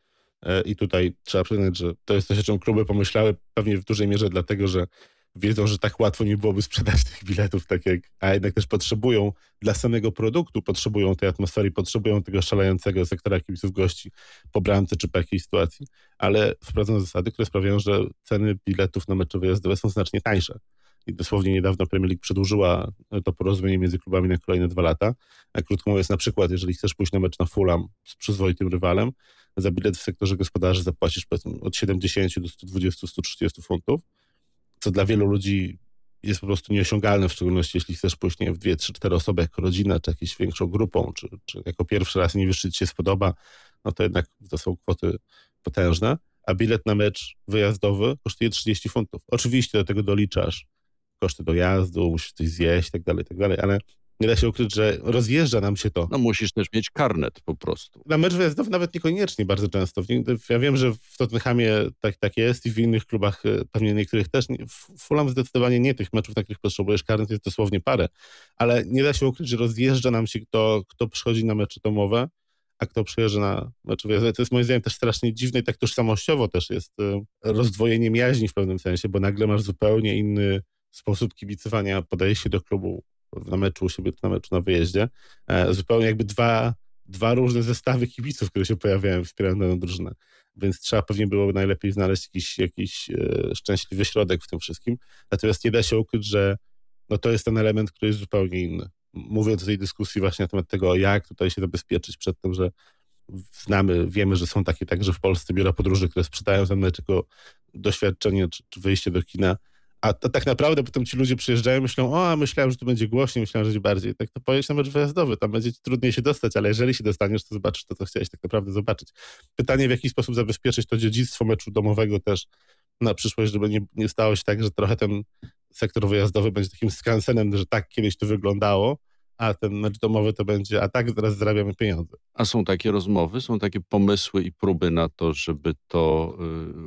e, i tutaj trzeba przyznać, że to jest coś, o czym kluby pomyślały pewnie w dużej mierze dlatego, że wiedzą, że tak łatwo nie byłoby sprzedać tych biletów, tak jak, a jednak też potrzebują dla samego produktu, potrzebują tej atmosfery, potrzebują tego szalejącego sektora kibiców gości po bramce czy po jakiejś sytuacji, ale wprowadzono zasady, które sprawiają, że ceny biletów na mecze wyjazdowe są znacznie tańsze. I dosłownie niedawno Premier League przedłużyła to porozumienie między klubami na kolejne dwa lata. A krótko mówiąc, na przykład, jeżeli chcesz pójść na mecz na Fulham z przyzwoitym rywalem, za bilet w sektorze gospodarzy zapłacisz od 70 do 120, 130 funtów, co dla wielu ludzi jest po prostu nieosiągalne, w szczególności jeśli chcesz pójść nie, w dwie, trzy, cztery osoby jako rodzina, czy jakąś większą grupą, czy, czy jako pierwszy raz nie wiesz, czy się spodoba, no to jednak to są kwoty potężne, a bilet na mecz wyjazdowy kosztuje 30 funtów. Oczywiście do tego doliczasz koszty dojazdu, musisz coś zjeść tak dalej, tak dalej, ale nie da się ukryć, że rozjeżdża nam się to. No musisz też mieć karnet po prostu. Na mecz wyjazdowy nawet niekoniecznie bardzo często. Ja wiem, że w Tottenhamie tak, tak jest i w innych klubach e, pewnie niektórych też. W Fulham zdecydowanie nie tych meczów, na których potrzebujesz karnet, jest dosłownie parę. Ale nie da się ukryć, że rozjeżdża nam się kto, kto przychodzi na mecze domowe, a kto przyjeżdża na mecze wyjazdowe. To jest moim zdaniem też strasznie dziwne i tak tożsamościowo też jest e, rozdwojenie jaźni w pewnym sensie, bo nagle masz zupełnie inny sposób kibicowania, podejście do klubu na meczu u siebie, na meczu na wyjeździe. E, zupełnie jakby dwa, dwa różne zestawy kibiców, które się pojawiają, wspierają daną drużynę. Więc trzeba pewnie byłoby najlepiej znaleźć jakiś, jakiś e, szczęśliwy środek w tym wszystkim. Natomiast nie da się ukryć, że no to jest ten element, który jest zupełnie inny. Mówiąc o tej dyskusji właśnie na temat tego, jak tutaj się zabezpieczyć przed tym, że znamy, wiemy, że są takie także w Polsce biura podróży, które sprzedają ten mecz jako doświadczenie czy, czy wyjście do kina, A, a tak naprawdę potem ci ludzie przyjeżdżają myślą, o, a myślałem, że to będzie głośniej, myślałem, że będzie bardziej. Tak to pojedź na mecz wyjazdowy, tam będzie trudniej się dostać, ale jeżeli się dostaniesz, to zobaczysz to, co chciałeś tak naprawdę zobaczyć. Pytanie, w jaki sposób zabezpieczyć to dziedzictwo meczu domowego też na przyszłość, żeby nie, nie stało się tak, że trochę ten sektor wyjazdowy będzie takim skansenem, że tak kiedyś to wyglądało, a ten mecz domowy to będzie, a tak teraz zarabiamy pieniądze. A są takie rozmowy, są takie pomysły i próby na to, żeby to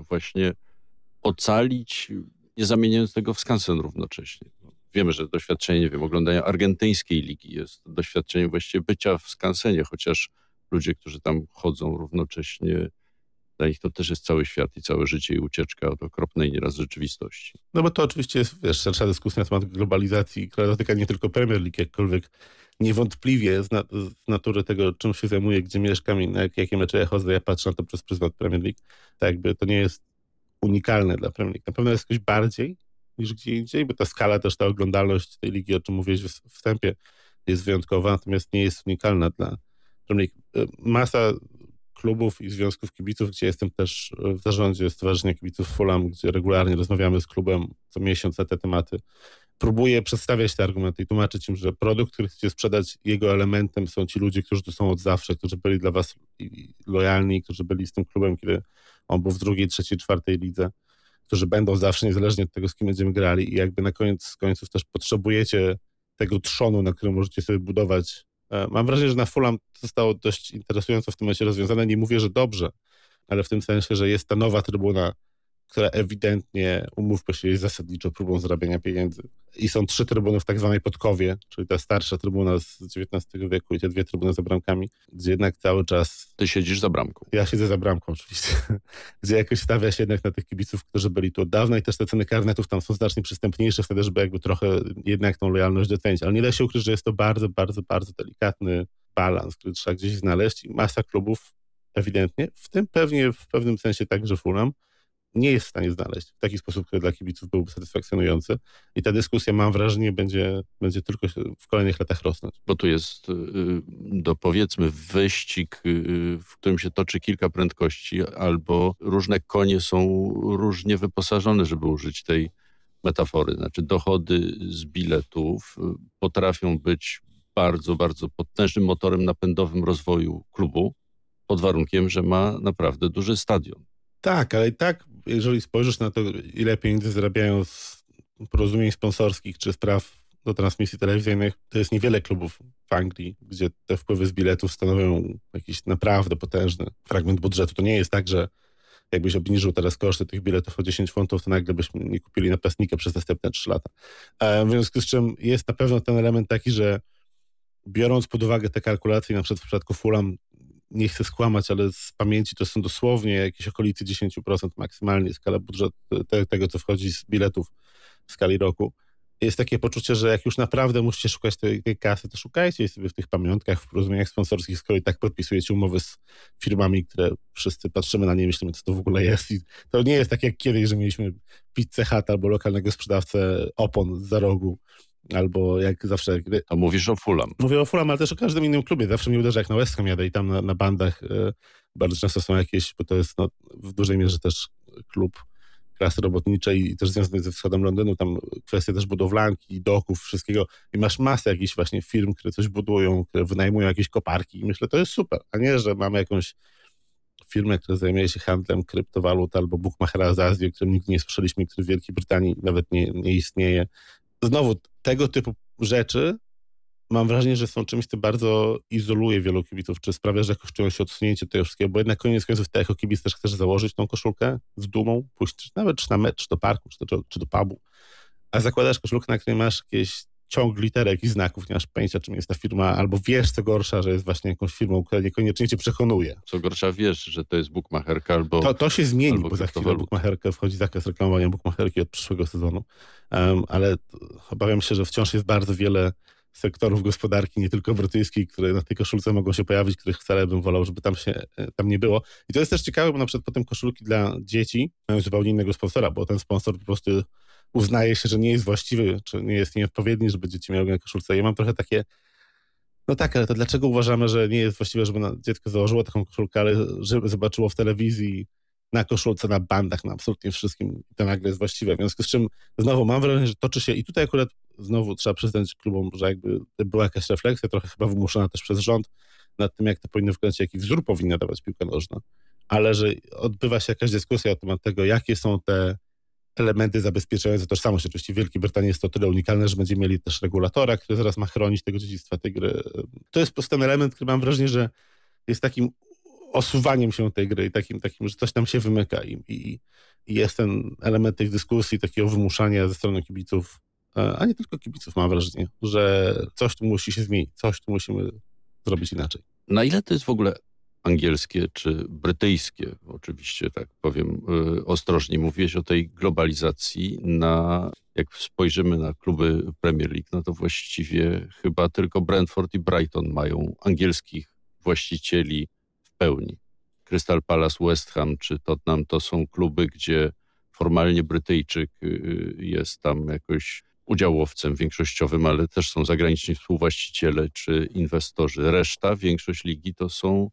y, właśnie ocalić, nie zamieniając tego w skansen równocześnie. Wiemy, że doświadczenie, nie wiem, oglądania argentyńskiej ligi jest doświadczeniem właściwie bycia w skansenie, chociaż ludzie, którzy tam chodzą równocześnie, dla nich to też jest cały świat i całe życie i ucieczka od okropnej nieraz rzeczywistości. No bo to oczywiście jest, wiesz, szersza dyskusja na temat globalizacji, która dotyka nie tylko Premier League, jakkolwiek niewątpliwie z, na, z natury tego, czym się zajmuję, gdzie mieszkam i na jak, jakie mecze ja chodzę, ja patrzę na to przez pryzmat Premier League. Tak jakby to nie jest unikalne dla Premier League. Na pewno jest jakoś bardziej niż gdzie indziej, bo ta skala też, ta oglądalność tej ligi, o czym mówiłeś w wstępie, jest wyjątkowa, natomiast nie jest unikalna dla Premier League. Masa klubów i związków kibiców, gdzie jestem też w zarządzie Stowarzyszenia Kibiców Fulham, gdzie regularnie rozmawiamy z klubem co miesiąc na te tematy. Próbuję przedstawiać te argumenty i tłumaczyć im, że produkt, który chcecie sprzedać, jego elementem są ci ludzie, którzy tu są od zawsze, którzy byli dla was lojalni, którzy byli z tym klubem, kiedy on był w drugiej, trzeciej, czwartej lidze, którzy będą zawsze, niezależnie od tego, z kim będziemy grali i jakby na koniec końców też potrzebujecie tego trzonu, na którym możecie sobie budować Mam wrażenie, że na Fulham zostało dość interesująco w tym momencie rozwiązane. Nie mówię, że dobrze, ale w tym sensie, że jest ta nowa trybuna, która ewidentnie, umówmy się, jest zasadniczo próbą zarabiania pieniędzy. I są trzy trybuny w tak zwanej podkowie, czyli ta starsza trybuna z XIX wieku i te dwie trybuny za bramkami, gdzie jednak cały czas... Ty siedzisz za bramką. Ja siedzę za bramką oczywiście. gdzie jakoś stawia się jednak na tych kibiców, którzy byli tu od dawna i też te ceny karnetów tam są znacznie przystępniejsze wtedy, żeby jakby trochę jednak tą lojalność docenić. Ale nie da się ukryć, że jest to bardzo, bardzo, bardzo delikatny balans, który trzeba gdzieś znaleźć i masa klubów ewidentnie, w tym pewnie w pewnym sensie także Fulham, nie jest w stanie znaleźć w taki sposób, który dla kibiców byłby satysfakcjonujący. I ta dyskusja, mam wrażenie, będzie, będzie tylko w kolejnych latach rosnąć. Bo tu jest do powiedzmy wyścig, w którym się toczy kilka prędkości, albo różne konie są różnie wyposażone, żeby użyć tej metafory. Znaczy dochody z biletów potrafią być bardzo, bardzo potężnym motorem napędowym rozwoju klubu, pod warunkiem, że ma naprawdę duży stadion. Tak, ale i tak, jeżeli spojrzysz na to, ile pieniędzy zarabiają z porozumień sponsorskich czy spraw do transmisji telewizyjnych, to jest niewiele klubów w Anglii, gdzie te wpływy z biletów stanowią jakiś naprawdę potężny fragment budżetu. To nie jest tak, że jakbyś obniżył teraz koszty tych biletów o 10 funtów, to nagle byśmy nie kupili napastnika przez następne 3 lata. W związku z czym jest na pewno ten element taki, że biorąc pod uwagę te kalkulacje, na przykład w przypadku Fulham nie chcę skłamać, ale z pamięci to są dosłownie jakieś okolicy 10% maksymalnie skala budżetu te, tego, co wchodzi z biletów w skali roku. Jest takie poczucie, że jak już naprawdę musicie szukać tej, tej kasy, to szukajcie sobie w tych pamiątkach, w porozumieniach sponsorskich, skoro i tak podpisujecie umowy z firmami, które wszyscy patrzymy na nie i myślimy, co to w ogóle jest. I to nie jest tak jak kiedyś, że mieliśmy pizzę Hut albo lokalnego sprzedawcę opon za rogu albo jak zawsze... To mówisz o Fulham. Mówię o Fulham, ale też o każdym innym klubie. Zawsze mi uderza, jak na West Ham jadę i tam na, na bandach y, bardzo często są jakieś, bo to jest no, w dużej mierze też klub klasy robotniczej i też związany ze wschodem Londynu, tam kwestie też budowlanki, doków, wszystkiego i masz masę jakichś właśnie firm, które coś budują, które wynajmują jakieś koparki i myślę, to jest super, a nie, że mamy jakąś firmę, która zajmuje się handlem kryptowalut albo bookmachera z Azji, o którym nigdy nie słyszeliśmy, który w Wielkiej Brytanii nawet nie, nie istnieje. Znowu, tego typu rzeczy mam wrażenie, że są czymś, co bardzo izoluje wielu kibiców, czy sprawia, że jakoś czują się odsunięcie tego wszystkiego, bo jednak koniec końców ty jako kibic też chcesz założyć tą koszulkę z dumą, pójść nawet czy na mecz, czy do parku, czy do, czy do pubu, a zakładasz koszulkę, na której masz jakieś ciąg literek i znaków, nie masz pojęcia, czym jest ta firma, albo wiesz, co gorsza, że jest właśnie jakąś firmą, która niekoniecznie cię przekonuje. Co gorsza, wiesz, że to jest bookmacherka albo... To, to się zmieni, bo za chwilę bookmacherkę wchodzi zakaz reklamowania bookmacherki od przyszłego sezonu, um, ale obawiam się, że wciąż jest bardzo wiele sektorów gospodarki, nie tylko brytyjskiej, które na tej koszulce mogą się pojawić, których wcale bym wolał, żeby tam się tam nie było. I to jest też ciekawe, bo na przykład potem koszulki dla dzieci mają zupełnie innego sponsora, bo ten sponsor po prostu uznaje się, że nie jest właściwy, czy nie jest nieodpowiedni, żeby dzieci miały na koszulce. Ja mam trochę takie, no tak, ale to dlaczego uważamy, że nie jest właściwe, żeby dziecko założyło taką koszulkę, ale żeby zobaczyło w telewizji na koszulce, na bandach, na absolutnie wszystkim to nagle jest właściwe. W związku z czym znowu mam wrażenie, że toczy się i tutaj akurat znowu trzeba przyznać klubom, że jakby była jakaś refleksja, trochę chyba wymuszona też przez rząd nad tym, jak to powinno wyglądać, jaki wzór powinna dawać piłka nożna, ale że odbywa się jakaś dyskusja na temat tego, jakie są te elementy zabezpieczające tożsamość. Oczywiście w Wielkiej Brytanii jest to tyle unikalne, że będziemy mieli też regulatora, który zaraz ma chronić tego dziedzictwa tej gry. To jest po prostu ten element, który mam wrażenie, że jest takim osuwaniem się tej gry i takim, takim że coś tam się wymyka i, i, i jest ten element tej dyskusji, takiego wymuszania ze strony kibiców, e, a nie tylko kibiców mam wrażenie, że coś tu musi się zmienić, coś tu musimy zrobić inaczej. Na ile to jest w ogóle angielskie czy brytyjskie, oczywiście tak powiem y, ostrożnie, mówiłeś o tej globalizacji, na, jak spojrzymy na kluby Premier League, no to właściwie chyba tylko Brentford i Brighton mają angielskich właścicieli w pełni. Crystal Palace, West Ham czy Tottenham to są kluby, gdzie formalnie Brytyjczyk y, jest tam jakoś udziałowcem większościowym, ale też są zagraniczni współwłaściciele czy inwestorzy. Reszta, większość ligi to są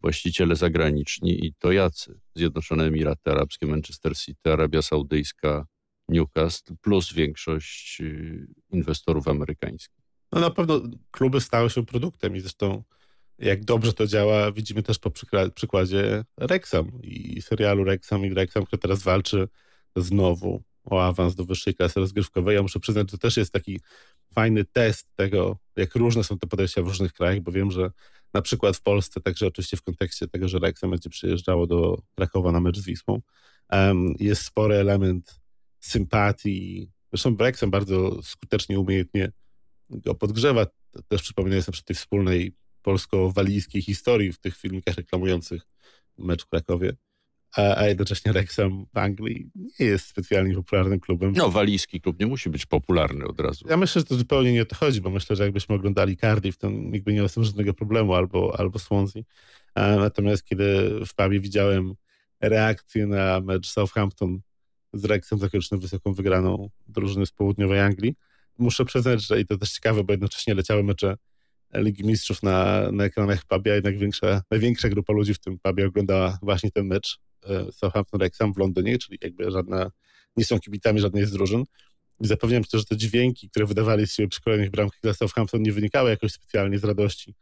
właściciele zagraniczni i to jacy? Zjednoczone Emiraty Arabskie, Manchester City, Arabia Saudyjska, Newcastle, plus większość y, inwestorów amerykańskich. No na pewno kluby stały się produktem i zresztą jak dobrze to działa, widzimy też po przykładzie Rexham i serialu Rexham i Rexham, który teraz walczy znowu o awans do wyższej klasy rozgrywkowej. Ja muszę przyznać, że to też jest taki fajny test tego, jak różne są te podejścia w różnych krajach, bo wiem, że na przykład w Polsce, także oczywiście w kontekście tego, że Wrexham będzie przyjeżdżało do Krakowa na mecz z Wisłą, jest spory element sympatii. Zresztą Wrexham bardzo skutecznie, umiejętnie go podgrzewa. Też przypominając sobie przy tej wspólnej polsko-walijskiej historii w tych filmikach reklamujących mecz w Krakowie a, a jednocześnie Wrexham w Anglii nie jest specjalnie popularnym klubem. No, walijski klub nie musi być popularny od razu. Ja myślę, że to zupełnie nie o to chodzi, bo myślę, że jakbyśmy oglądali Cardiff, to nikt by nie miał z tym żadnego problemu, albo, albo Swansea. Natomiast kiedy w pubie widziałem reakcję na mecz Southampton z Wrexham zakończony wysoką wygraną drużyny z południowej Anglii, muszę przyznać, że i to też ciekawe, bo jednocześnie leciały mecze Ligi Mistrzów na, na ekranach pubie, a jednak większa, największa grupa ludzi w tym pubie oglądała właśnie ten mecz Southampton Wrexham w Londynie, czyli jakby żadna, nie są kibicami żadnej z drużyn. I zapewniam cię, że te dźwięki, które wydawali z siebie przy kolejnych bramkach dla Southampton nie wynikały jakoś specjalnie z radości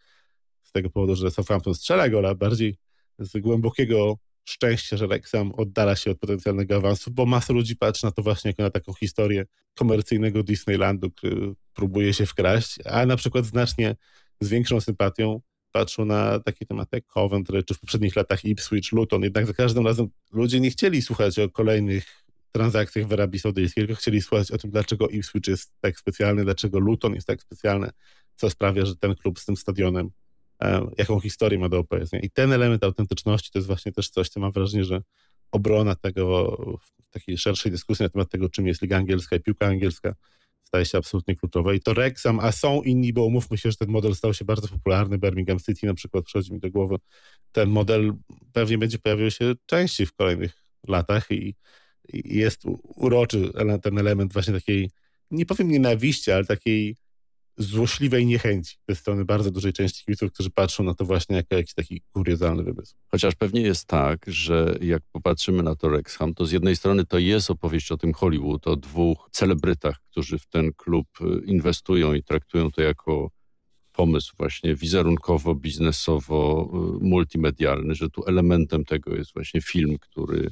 z tego powodu, że Southampton strzela gola, bardziej z głębokiego szczęścia, że Wrexham oddala się od potencjalnego awansu, bo masa ludzi patrzy na to właśnie jako na taką historię komercyjnego Disneylandu, który próbuje się wkraść, a na przykład znacznie z większą sympatią patrzą na takie tematy jak Coventry, czy w poprzednich latach Ipswich, Luton, jednak za każdym razem ludzie nie chcieli słuchać o kolejnych transakcjach w Arabii Saudyjskiej, tylko chcieli słuchać o tym, dlaczego Ipswich jest tak specjalny, dlaczego Luton jest tak specjalny, co sprawia, że ten klub z tym stadionem, jaką historię ma do opowiedzenia. I ten element autentyczności to jest właśnie też coś, co mam wrażenie, że obrona tego w takiej szerszej dyskusji na temat tego, czym jest Liga Angielska i piłka angielska, staje się absolutnie kluczowe. I to Wrexham, a są inni, bo umówmy się, że ten model stał się bardzo popularny. Birmingham City na przykład przychodzi mi do głowy. Ten model pewnie będzie pojawiał się częściej w kolejnych latach i, i jest uroczy ten element właśnie takiej, nie powiem nienawiści, ale takiej złośliwej niechęci ze strony bardzo dużej części kibiców, którzy patrzą na to właśnie jako jakiś taki kuriozalny wymysł. Chociaż pewnie jest tak, że jak popatrzymy na to Rexham, to z jednej strony to jest opowieść o tym Hollywood, o dwóch celebrytach, którzy w ten klub y, inwestują i traktują to jako pomysł właśnie wizerunkowo, biznesowo, y, multimedialny, że tu elementem tego jest właśnie film, który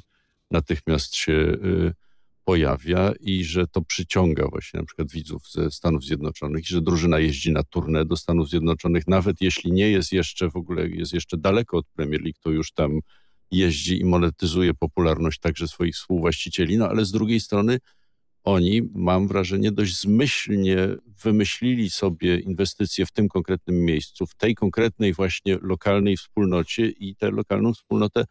natychmiast się y, pojawia i że to przyciąga właśnie na przykład widzów ze Stanów Zjednoczonych że drużyna jeździ na turnę do Stanów Zjednoczonych, nawet jeśli nie jest jeszcze w ogóle, jest jeszcze daleko od Premier League, to już tam jeździ i monetyzuje popularność także swoich współwłaścicieli, no ale z drugiej strony oni, mam wrażenie, dość zmyślnie wymyślili sobie inwestycje w tym konkretnym miejscu, w tej konkretnej właśnie lokalnej wspólnocie i tę lokalną wspólnotę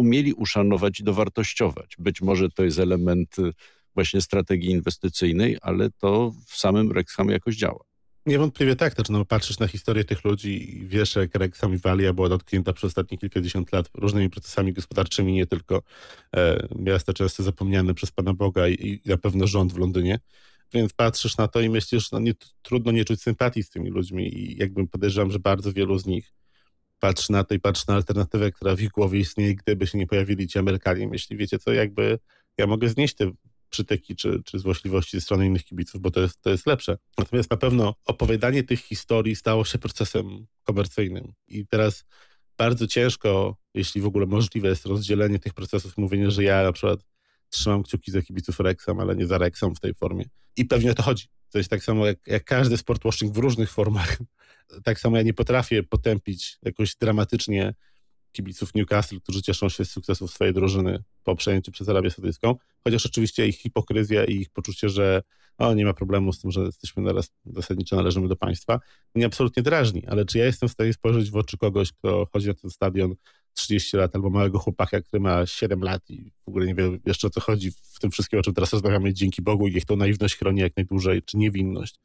umieli uszanować i dowartościować. Być może to jest element y, właśnie strategii inwestycyjnej, ale to w samym Rexham jakoś działa. Niewątpliwie tak, to znaczy, no, patrzysz na historię tych ludzi i wiesz, jak Rexham i Walia była dotknięta przez ostatnie kilkadziesiąt lat różnymi procesami gospodarczymi, nie tylko e, miasta często zapomniane przez Pana Boga i, i, na pewno rząd w Londynie. Więc patrzysz na to i myślisz, no nie, trudno nie czuć sympatii z tymi ludźmi i jakbym podejrzewam, że bardzo wielu z nich patrzy na to i patrzy na alternatywę, która w ich głowie istnieje, gdyby się nie pojawili ci Amerykanie. Myśli, wiecie co, jakby ja mogę znieść te przytyki czy, czy złośliwości ze strony innych kibiców, bo to jest, to jest lepsze. Natomiast na pewno opowiadanie tych historii stało się procesem komercyjnym. I teraz bardzo ciężko, jeśli w ogóle możliwe jest rozdzielenie tych procesów, mówienie, że ja na przykład trzymam kciuki za kibiców Rexham, ale nie za Rexham w tej formie. I pewnie o to chodzi. To jest tak samo jak, jak każdy sportwashing w różnych formach. Tak samo ja nie potrafię potępić jakoś dramatycznie kibiców Newcastle, którzy cieszą się z sukcesów swojej drużyny po przejęciu przez Arabię Saudyjską, chociaż oczywiście ich hipokryzja i ich poczucie, że o, nie ma problemu z tym, że jesteśmy teraz zasadniczo należymy do państwa, mnie absolutnie drażni, ale czy ja jestem w stanie spojrzeć w oczy kogoś, kto chodzi na ten stadion 30 lat, albo małego chłopaka, który ma 7 lat i w ogóle nie wie jeszcze o co chodzi w tym wszystkim, o czym teraz rozmawiamy, dzięki Bogu i niech tą naiwność chroni jak najdłużej, czy niewinność.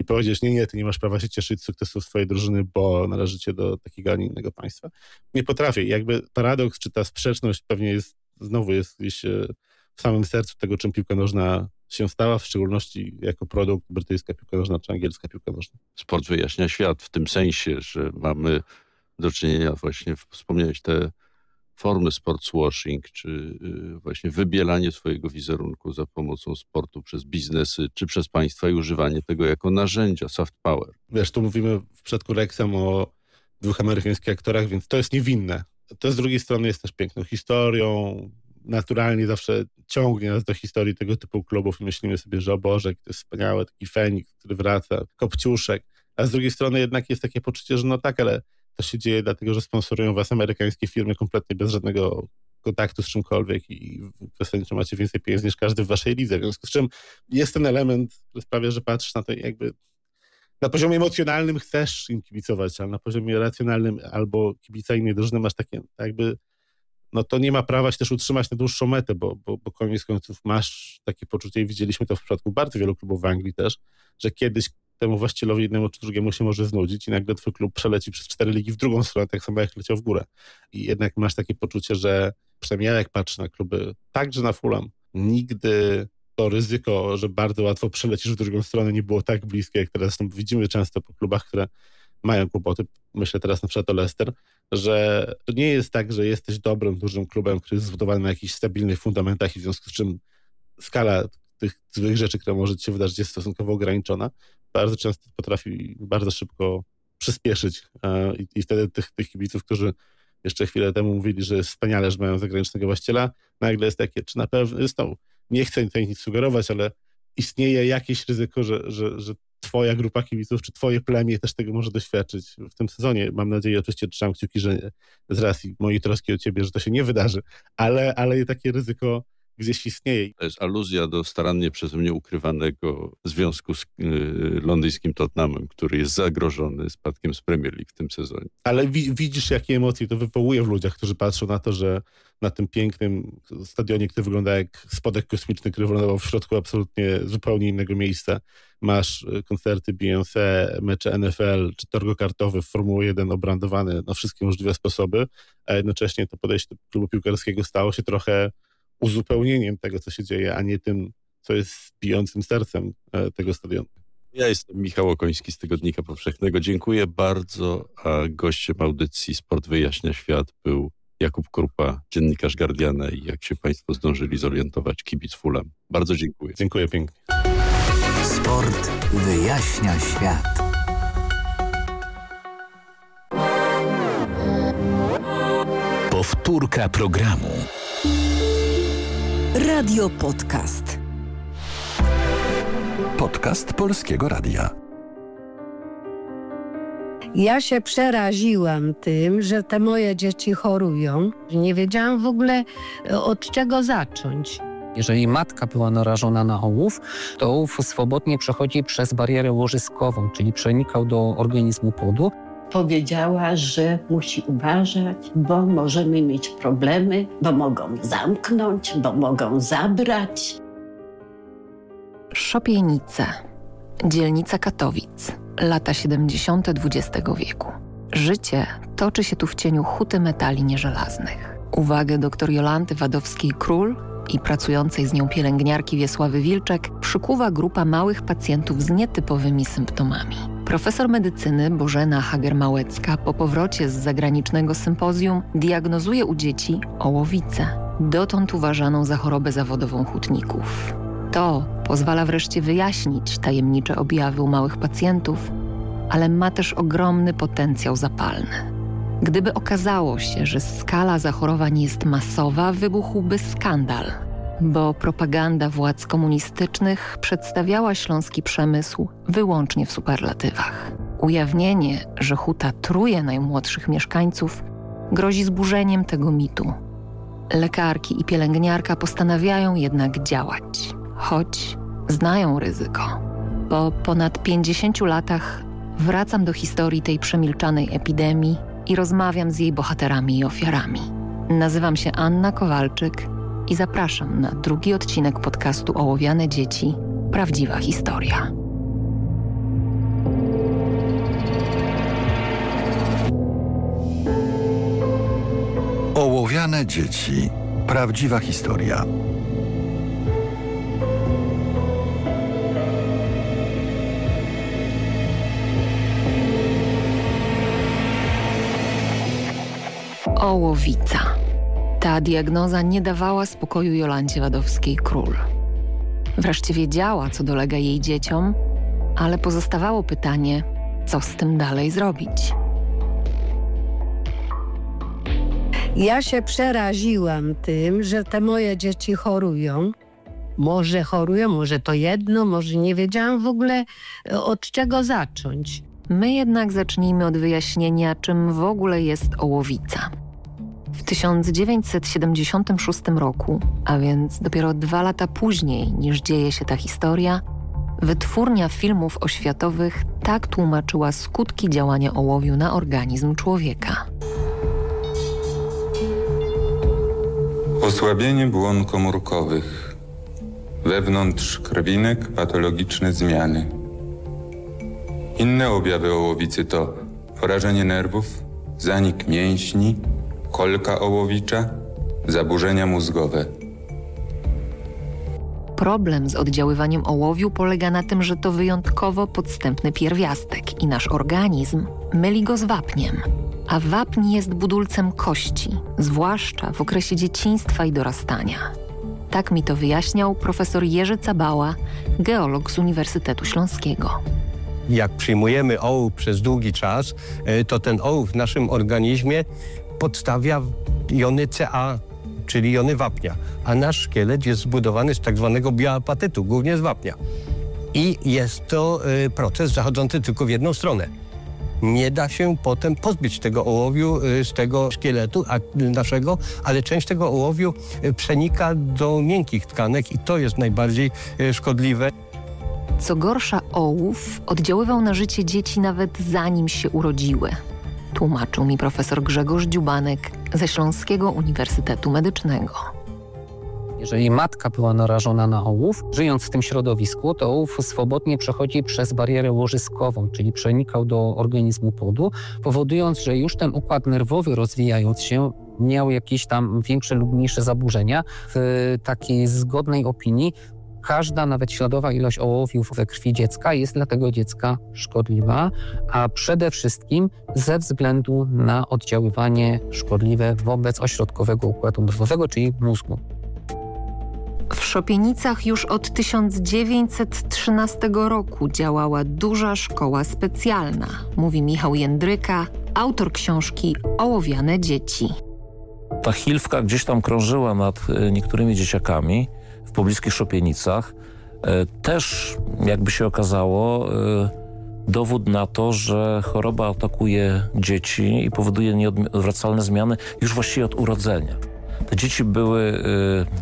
I powiedzieć, nie, nie, ty nie masz prawa się cieszyć z sukcesów swojej drużyny, bo należycie do takiego, a nie innego państwa. Nie potrafię. Jakby paradoks, czy ta sprzeczność pewnie jest, znowu jest gdzieś e, w samym sercu tego, czym piłka nożna się stała, w szczególności jako produkt brytyjska piłka nożna czy angielska piłka nożna. Sport wyjaśnia świat w tym sensie, że mamy do czynienia właśnie, wspomniałeś te formy sportswashing, czy y, właśnie wybielanie swojego wizerunku za pomocą sportu przez biznesy, czy przez państwa i używanie tego jako narzędzia, soft power. Wiesz, tu mówimy w przypadku Rexham o dwóch amerykańskich aktorach, więc to jest niewinne. To z drugiej strony jest też piękną historią, naturalnie zawsze ciągnie nas do historii tego typu klubów i myślimy sobie, że o Boże, to jest wspaniałe, taki Feniks, który wraca, Kopciuszek, a z drugiej strony jednak jest takie poczucie, że no tak, ale to się dzieje dlatego, że sponsorują was amerykańskie firmy kompletnie bez żadnego kontaktu z czymkolwiek i zasadniczo macie więcej pieniędzy niż każdy w waszej lidze. W związku z czym jest ten element, który sprawia, że patrzysz na to jakby na poziomie emocjonalnym chcesz im kibicować, ale na poziomie racjonalnym albo kibica innej drużyny masz takie jakby no to nie ma prawa się też utrzymać na dłuższą metę, bo, bo, bo koniec końców masz takie poczucie i widzieliśmy to w przypadku bardzo wielu klubów w Anglii też, że kiedyś temu właścicielowi jednemu czy drugiemu się może znudzić i nagle twój klub przeleci przez cztery ligi w drugą stronę, tak samo jak leciał w górę. I jednak masz takie poczucie, że przynajmniej ja jak patrzę na kluby, także na Fulham, nigdy to ryzyko, że bardzo łatwo przelecisz w drugą stronę nie było tak bliskie, jak teraz no, widzimy często po klubach, które mają kłopoty. Myślę teraz na przykład o Leicester, że to nie jest tak, że jesteś dobrym, dużym klubem, który jest zbudowany na jakichś stabilnych fundamentach i w związku z czym skala tych złych rzeczy, które może się wydarzyć jest stosunkowo ograniczona bardzo często potrafi bardzo szybko przyspieszyć e, i, i wtedy tych, tych kibiców, którzy jeszcze chwilę temu mówili, że jest wspaniale, że mają zagranicznego właściciela, nagle jest takie, czy na pewno, nie chcę tutaj nic sugerować, ale istnieje jakieś ryzyko, że, że, że twoja grupa kibiców, czy twoje plemię też tego może doświadczyć w tym sezonie. Mam nadzieję, oczywiście trzymam kciuki, że z racji mojej troski o ciebie, że to się nie wydarzy, ale, ale takie ryzyko gdzieś istnieje. To jest aluzja do starannie przeze mnie ukrywanego związku z y, londyńskim Tottenhamem, który jest zagrożony spadkiem z Premier League w tym sezonie. Ale wi widzisz, jakie emocje to wywołuje w ludziach, którzy patrzą na to, że na tym pięknym stadionie, który wygląda jak spodek kosmiczny, który wylądował w środku absolutnie zupełnie innego miejsca, masz y, koncerty Beyoncé, mecze NFL czy torgo kartowy w Formuły 1 obrandowane na wszystkie możliwe sposoby, a jednocześnie to podejście do klubu piłkarskiego stało się trochę uzupełnieniem tego, co się dzieje, a nie tym, co jest bijącym sercem e, tego stadionu. Ja jestem Michał Okoński z Tygodnika Powszechnego. Dziękuję bardzo, a gościem audycji Sport Wyjaśnia Świat był Jakub Krupa, dziennikarz Guardiana i jak się Państwo zdążyli zorientować, kibic Fulham. Bardzo dziękuję. Dziękuję pięknie. Sport wyjaśnia świat. Powtórka programu. Radio Podcast. Podcast Polskiego Radia. Ja się przeraziłam tym, że te moje dzieci chorują. Nie wiedziałam w ogóle od czego zacząć. Jeżeli matka była narażona na ołów, to ołów swobodnie przechodzi przez barierę łożyskową, czyli przenikał do organizmu płodu. Powiedziała, że musi uważać, bo możemy mieć problemy, bo mogą zamknąć, bo mogą zabrać. Szopienice, dzielnica Katowic, lata 70. XX wieku. Życie toczy się tu w cieniu huty metali nieżelaznych. Uwagę dr Jolanty Wadowskiej-Król i pracującej z nią pielęgniarki Wiesławy Wilczek przykuwa grupa małych pacjentów z nietypowymi symptomami. Profesor medycyny Bożena Hager-Małecka po powrocie z zagranicznego sympozjum diagnozuje u dzieci ołowicę, dotąd uważaną za chorobę zawodową hutników. To pozwala wreszcie wyjaśnić tajemnicze objawy u małych pacjentów, ale ma też ogromny potencjał zapalny. Gdyby okazało się, że skala zachorowań jest masowa, wybuchłby skandal, bo propaganda władz komunistycznych przedstawiała śląski przemysł wyłącznie w superlatywach. Ujawnienie, że huta truje najmłodszych mieszkańców, grozi zburzeniem tego mitu. Lekarki i pielęgniarka postanawiają jednak działać, choć znają ryzyko. Po ponad 50 latach wracam do historii tej przemilczanej epidemii i rozmawiam z jej bohaterami i ofiarami. Nazywam się Anna Kowalczyk i zapraszam na drugi odcinek podcastu Ołowiane Dzieci Prawdziwa Historia. Ołowiane dzieci. Prawdziwa historia. Ołowica. Ta diagnoza nie dawała spokoju Jolancie Wadowskiej-Król. Wreszcie wiedziała, co dolega jej dzieciom, ale pozostawało pytanie, co z tym dalej zrobić. Ja się przeraziłam tym, że te moje dzieci chorują. Może chorują, może to jedno, może nie wiedziałam w ogóle od czego zacząć. My jednak zacznijmy od wyjaśnienia, czym w ogóle jest ołowica. W 1976 roku, a więc dopiero dwa lata później niż dzieje się ta historia, wytwórnia filmów oświatowych tak tłumaczyła skutki działania ołowiu na organizm człowieka. Osłabienie błon komórkowych, wewnątrz krwinek patologiczne zmiany. Inne objawy ołowicy to porażenie nerwów, zanik mięśni, kolka ołowicza, zaburzenia mózgowe. Problem z oddziaływaniem ołowiu polega na tym, że to wyjątkowo podstępny pierwiastek i nasz organizm myli go z wapniem. A wapń jest budulcem kości, zwłaszcza w okresie dzieciństwa i dorastania. Tak mi to wyjaśniał profesor Jerzy Cabała, geolog z Uniwersytetu Śląskiego. Jak przyjmujemy ołów przez długi czas, e, to ten ołów w naszym organizmie podstawia jony Ca, czyli jony wapnia, a nasz szkielet jest zbudowany z tak zwanego bioapatytu, głównie z wapnia. I jest to y, proces zachodzący tylko w jedną stronę. Nie da się potem pozbyć tego ołowiu y, z tego szkieletu naszego, ale część tego ołowiu y, przenika do miękkich tkanek i to jest najbardziej szkodliwe. Co gorsza, ołów oddziaływał na życie dzieci nawet zanim się urodziły. Tłumaczył mi profesor Grzegorz Dziubanek ze Śląskiego Uniwersytetu Medycznego. Jeżeli matka była narażona na ołów, żyjąc w tym środowisku, to ołów swobodnie przechodzi przez barierę łożyskową, czyli przenikał do organizmu płodu, powodując, że już ten układ nerwowy rozwijając się miał jakieś tam większe lub mniejsze zaburzenia. W takiej zgodnej opinii każda, nawet śladowa ilość ołowiów we krwi dziecka jest dla tego dziecka szkodliwa, a przede wszystkim ze względu na oddziaływanie szkodliwe wobec ośrodkowego układu nerwowego, czyli mózgu. W Szopienicach już od 1913 roku działała duża szkoła specjalna, mówi Michał Jędryka, autor książki Ołowiane dzieci. Ta chilwka gdzieś tam krążyła nad e, niektórymi dzieciakami w pobliskich Szopienicach. E, też, jakby się okazało, e, dowód na to, że choroba atakuje dzieci i powoduje nieodwracalne zmiany już właściwie od urodzenia. Te dzieci były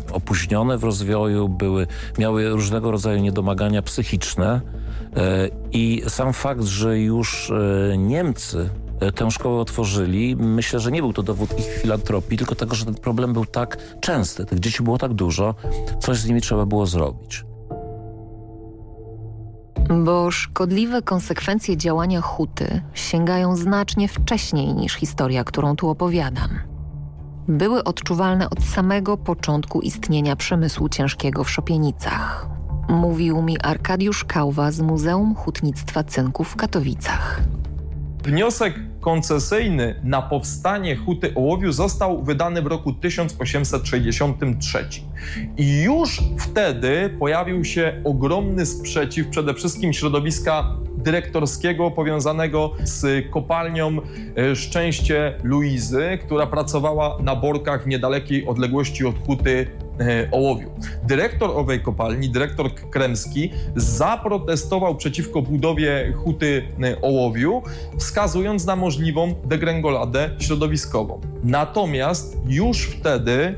y, opóźnione w rozwoju, były, miały różnego rodzaju niedomagania psychiczne i sam fakt, że już Niemcy tę szkołę otworzyli, myślę, że nie był to dowód ich filantropii, tylko tego, że ten problem był tak częsty, tych dzieci było tak dużo, coś z nimi trzeba było zrobić. Bo szkodliwe konsekwencje działania huty sięgają znacznie wcześniej niż historia, którą tu opowiadam były odczuwalne od samego początku istnienia przemysłu ciężkiego w Szopienicach. Mówił mi Arkadiusz Kałwa z Muzeum Hutnictwa Cynku w Katowicach. Wniosek koncesyjny na powstanie huty ołowiu został wydany w roku 1863. I już wtedy pojawił się ogromny sprzeciw przede wszystkim środowiska dyrektorskiego powiązanego z kopalnią e, Szczęście Luizy, która pracowała na Borkach w niedalekiej odległości od huty e, ołowiu. Dyrektor owej kopalni, dyrektor Kremski, zaprotestował przeciwko budowie huty e, ołowiu, wskazując na możliwą degrengoladę środowiskową. Natomiast już wtedy,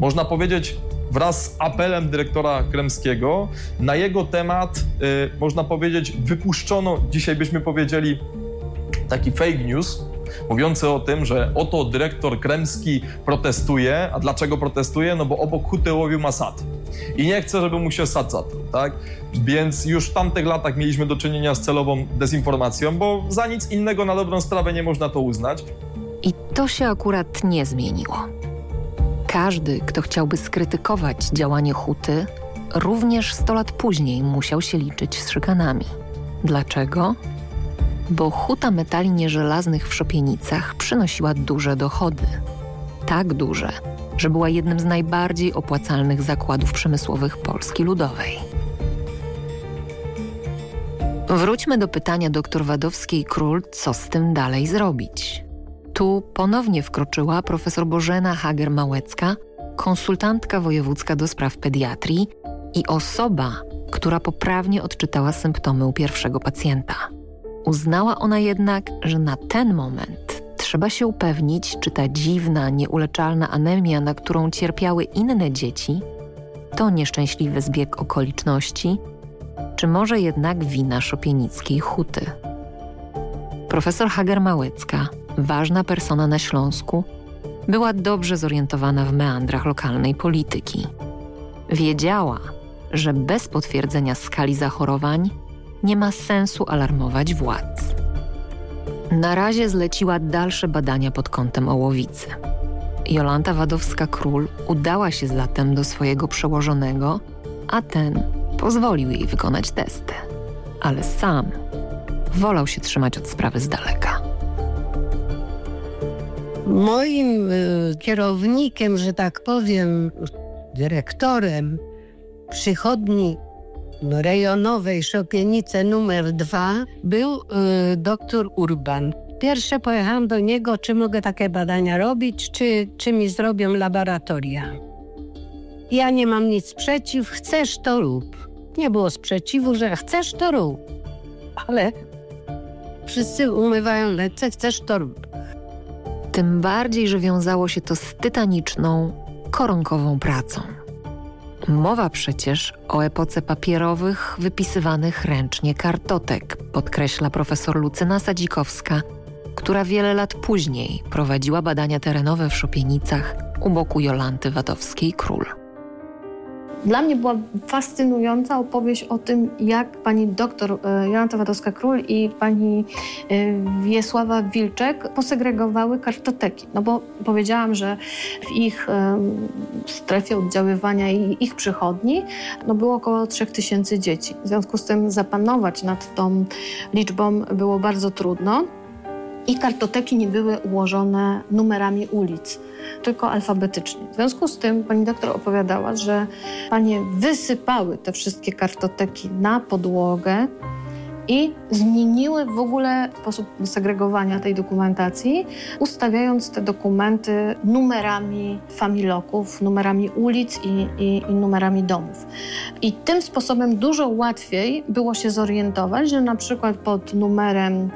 można powiedzieć, wraz z apelem dyrektora Kremskiego, na jego temat, y, można powiedzieć, wypuszczono, dzisiaj byśmy powiedzieli, taki fake news, mówiący o tym, że oto dyrektor Kremski protestuje. A dlaczego protestuje? No bo obok huty łowiu ma sad. I nie chce, żeby mu się sad zatruł, tak? Więc już w tamtych latach mieliśmy do czynienia z celową dezinformacją, bo za nic innego na dobrą sprawę nie można to uznać. I to się akurat nie zmieniło. Każdy, kto chciałby skrytykować działanie huty, również 100 lat później musiał się liczyć z szykanami. Dlaczego? Bo huta metali nieżelaznych w Szopienicach przynosiła duże dochody. Tak duże, że była jednym z najbardziej opłacalnych zakładów przemysłowych Polski Ludowej. Wróćmy do pytania dr Wadowskiej-Król, co z tym dalej zrobić. Tu ponownie wkroczyła profesor Bożena Hager-Małecka, konsultantka wojewódzka do spraw pediatrii i osoba, która poprawnie odczytała symptomy u pierwszego pacjenta. Uznała ona jednak, że na ten moment trzeba się upewnić, czy ta dziwna, nieuleczalna anemia, na którą cierpiały inne dzieci, to nieszczęśliwy zbieg okoliczności, czy może jednak wina szopienickiej huty. Profesor Hager-Małecka ważna persona na Śląsku, była dobrze zorientowana w meandrach lokalnej polityki. Wiedziała, że bez potwierdzenia skali zachorowań nie ma sensu alarmować władz. Na razie zleciła dalsze badania pod kątem ołowicy. Jolanta Wadowska-Król udała się zatem do swojego przełożonego, a ten pozwolił jej wykonać testy. Ale sam wolał się trzymać od sprawy z daleka. Moim y, kierownikiem, że tak powiem, dyrektorem przychodni rejonowej Szopienice numer dwa był y, doktor Urban. Pierwsze pojechałam do niego, czy mogę takie badania robić, czy, czy mi zrobią laboratoria. Ja nie mam nic przeciw, chcesz to rób. Nie było sprzeciwu, że chcesz to rób. Ale wszyscy umywają ręce, chcesz to rób. Tym bardziej, że wiązało się to z tytaniczną, koronkową pracą. Mowa przecież o epoce papierowych, wypisywanych ręcznie kartotek, podkreśla profesor Lucyna Sadzikowska, która wiele lat później prowadziła badania terenowe w Szopienicach u boku Jolanty Wadowskiej-Król. Dla mnie była fascynująca opowieść o tym, jak pani doktor e, Jolanta Wadowska-Król i pani e, Wiesława Wilczek posegregowały kartoteki. No bo powiedziałam, że w ich e, strefie oddziaływania i ich przychodni no było około 3000 dzieci. W związku z tym zapanować nad tą liczbą było bardzo trudno. I kartoteki nie były ułożone numerami ulic tylko alfabetycznie. W związku z tym pani doktor opowiadała, że panie wysypały te wszystkie kartoteki na podłogę i zmieniły w ogóle sposób segregowania tej dokumentacji, ustawiając te dokumenty numerami familoków, numerami ulic i, i, i, numerami domów. I tym sposobem dużo łatwiej było się zorientować, że na przykład pod numerem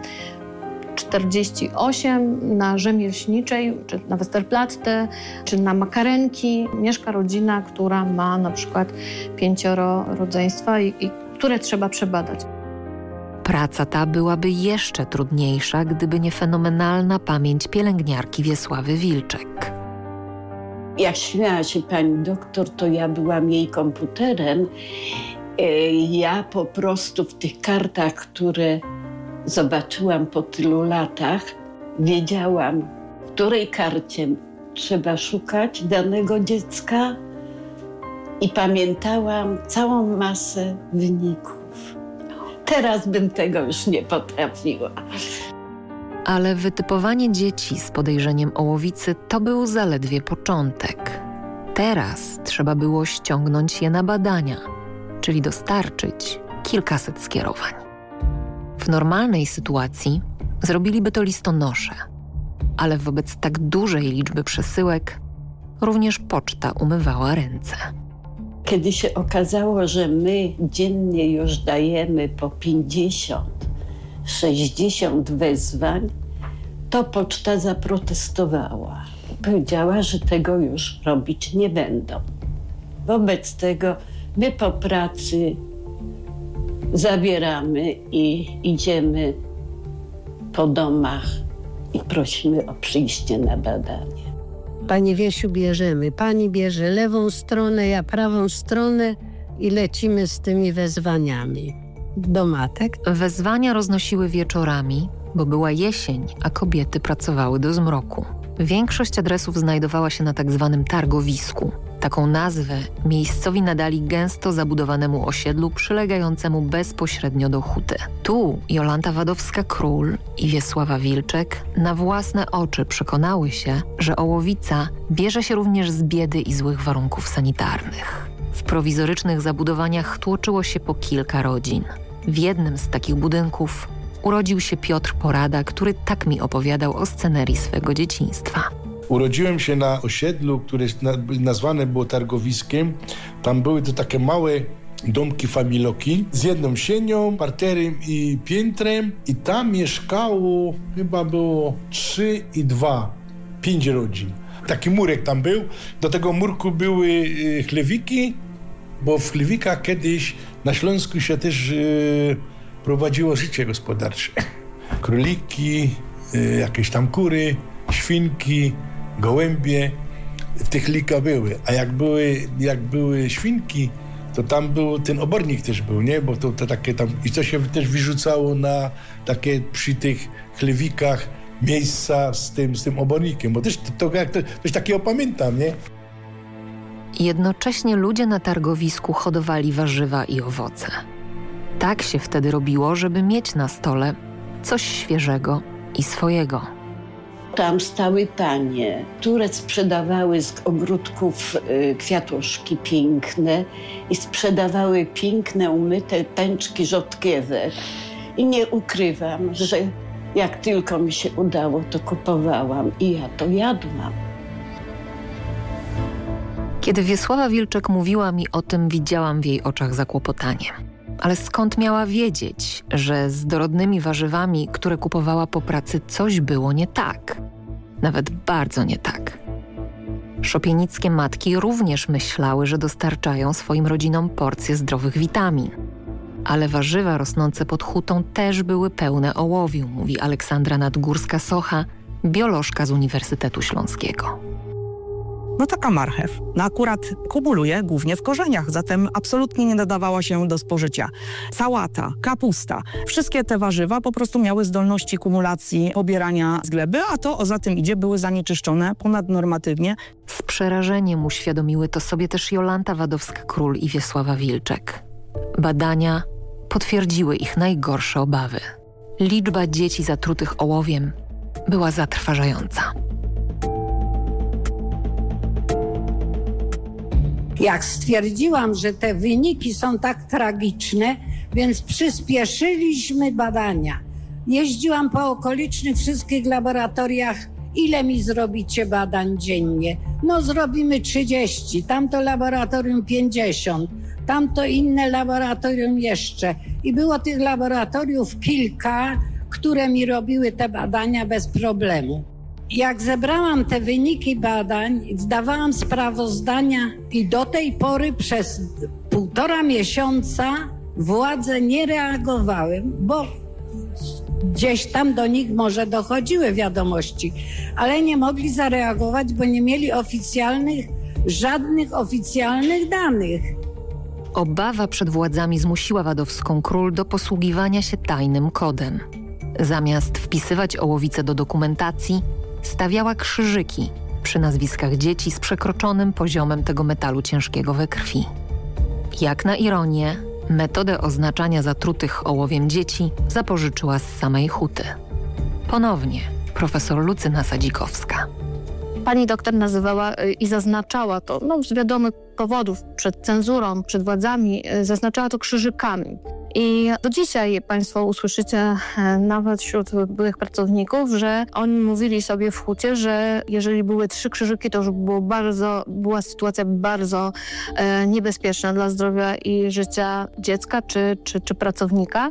48 na Rzemieślniczej, czy na Westerplatte, czy na Makarenki mieszka rodzina, która ma na przykład pięcioro rodzeństwa i, i które trzeba przebadać. Praca ta byłaby jeszcze trudniejsza, gdyby nie fenomenalna pamięć pielęgniarki Wiesławy Wilczek. Jak śmiała się pani doktor, to ja byłam jej komputerem. E, ja po prostu w tych kartach, które zobaczyłam po tylu latach, wiedziałam, w której karcie trzeba szukać danego dziecka, i pamiętałam całą masę wyników. Teraz bym tego już nie potrafiła. Ale wytypowanie dzieci z podejrzeniem ołowicy to był zaledwie początek. Teraz trzeba było ściągnąć je na badania, czyli dostarczyć kilkaset skierowań. W normalnej sytuacji zrobiliby to listonosze, ale wobec tak dużej liczby przesyłek również poczta umywała ręce. Kiedy się okazało, że my dziennie już dajemy po 50, 60 wezwań, to poczta zaprotestowała. Powiedziała, że tego już robić nie będą. Wobec tego my po pracy zabieramy i idziemy po domach i prosimy o przyjście na badanie. Pani Wiesiu, bierzemy. Pani bierze lewą stronę, ja prawą stronę i lecimy z tymi wezwaniami. Do matek. Wezwania roznosiły wieczorami, bo była jesień, a kobiety pracowały do zmroku. Większość adresów znajdowała się na tak zwanym targowisku. Taką nazwę miejscowi nadali gęsto zabudowanemu osiedlu przylegającemu bezpośrednio do huty. Tu Jolanta Wadowska-Król i Wiesława Wilczek na własne oczy przekonały się, że ołowica bierze się również z biedy i złych warunków sanitarnych. W prowizorycznych zabudowaniach tłoczyło się po kilka rodzin. W jednym z takich budynków urodził się Piotr Porada, który tak mi opowiadał o scenerii swego dzieciństwa. Urodziłem się na osiedlu, które nazwane było targowiskiem. Tam były to takie małe domki familoki z jedną sienią, parterem i piętrem i tam mieszkało chyba było 3 i 2, 5 rodzin. Taki murek tam był. Do tego murku były y, chlewiki, bo w chlewikach kiedyś na Śląsku się też yy, prowadziło życie gospodarcze. Króliki, yy, jakieś tam kury, świnki, gołębie tych lika były. A jak były, jak były świnki, to tam był ten obornik też był, nie? Bo to, to takie tam... I to się też wyrzucało na takie przy tych chlewikach miejsca z tym, z tym obornikiem, bo też to, to, jak to coś takiego pamiętam, nie? Jednocześnie ludzie na targowisku hodowali warzywa i owoce. Tak się wtedy robiło, żeby mieć na stole coś świeżego i swojego. Tam stały panie, które sprzedawały z ogródków y, kwiatuszki piękne i sprzedawały piękne, umyte pęczki rzodkiewek. I nie ukrywam, że jak tylko mi się udało, to kupowałam i ja to jadłam. Kiedy Wiesława Wilczek mówiła mi o tym, widziałam w jej oczach zakłopotanie. Ale skąd miała wiedzieć, że z dorodnymi warzywami, które kupowała po pracy, coś było nie tak? Nawet bardzo nie tak. Szopienickie matki również myślały, że dostarczają swoim rodzinom porcje zdrowych witamin. Ale warzywa rosnące pod hutą też były pełne ołowiu, mówi Aleksandra Nadgórska-Socha, biolożka z Uniwersytetu Śląskiego. No taka marchew. No akurat kumuluje głównie w korzeniach, zatem absolutnie nie nadawała się do spożycia. Sałata, kapusta, wszystkie te warzywa po prostu miały zdolności kumulacji pobierania z gleby, a to o za tym idzie były zanieczyszczone ponadnormatywnie. Z przerażeniem uświadomiły to sobie też Jolanta Wadowska-Król i Wiesława Wilczek. Badania potwierdziły ich najgorsze obawy. Liczba dzieci zatrutych ołowiem była zatrważająca. Jak stwierdziłam, że te wyniki są tak tragiczne, więc przyspieszyliśmy badania. Jeździłam po okolicznych wszystkich laboratoriach. Ile mi zrobicie badań dziennie? No zrobimy 30, tamto laboratorium 50, tamto inne laboratorium jeszcze. I było tych laboratoriów kilka, które mi robiły te badania bez problemu. Jak zebrałam te wyniki badań, zdawałam sprawozdania i do tej pory przez półtora miesiąca władze nie reagowały, bo gdzieś tam do nich może dochodziły wiadomości, ale nie mogli zareagować, bo nie mieli oficjalnych, żadnych oficjalnych danych. Obawa przed władzami zmusiła Wadowską Król do posługiwania się tajnym kodem. Zamiast wpisywać ołowice do dokumentacji, stawiała krzyżyki przy nazwiskach dzieci z przekroczonym poziomem tego metalu ciężkiego we krwi. Jak na ironię, metodę oznaczania zatrutych ołowiem dzieci zapożyczyła z samej huty. Ponownie profesor Lucyna Sadzikowska. Pani doktor nazywała y, i zaznaczała to no, z wiadomych powodów przed cenzurą, przed władzami, y, zaznaczała to krzyżykami. I do dzisiaj Państwo usłyszycie e, nawet wśród byłych pracowników, że oni mówili sobie w hucie, że jeżeli były trzy krzyżyki, to już było bardzo, była sytuacja bardzo e, niebezpieczna dla zdrowia i życia dziecka czy, czy, czy pracownika.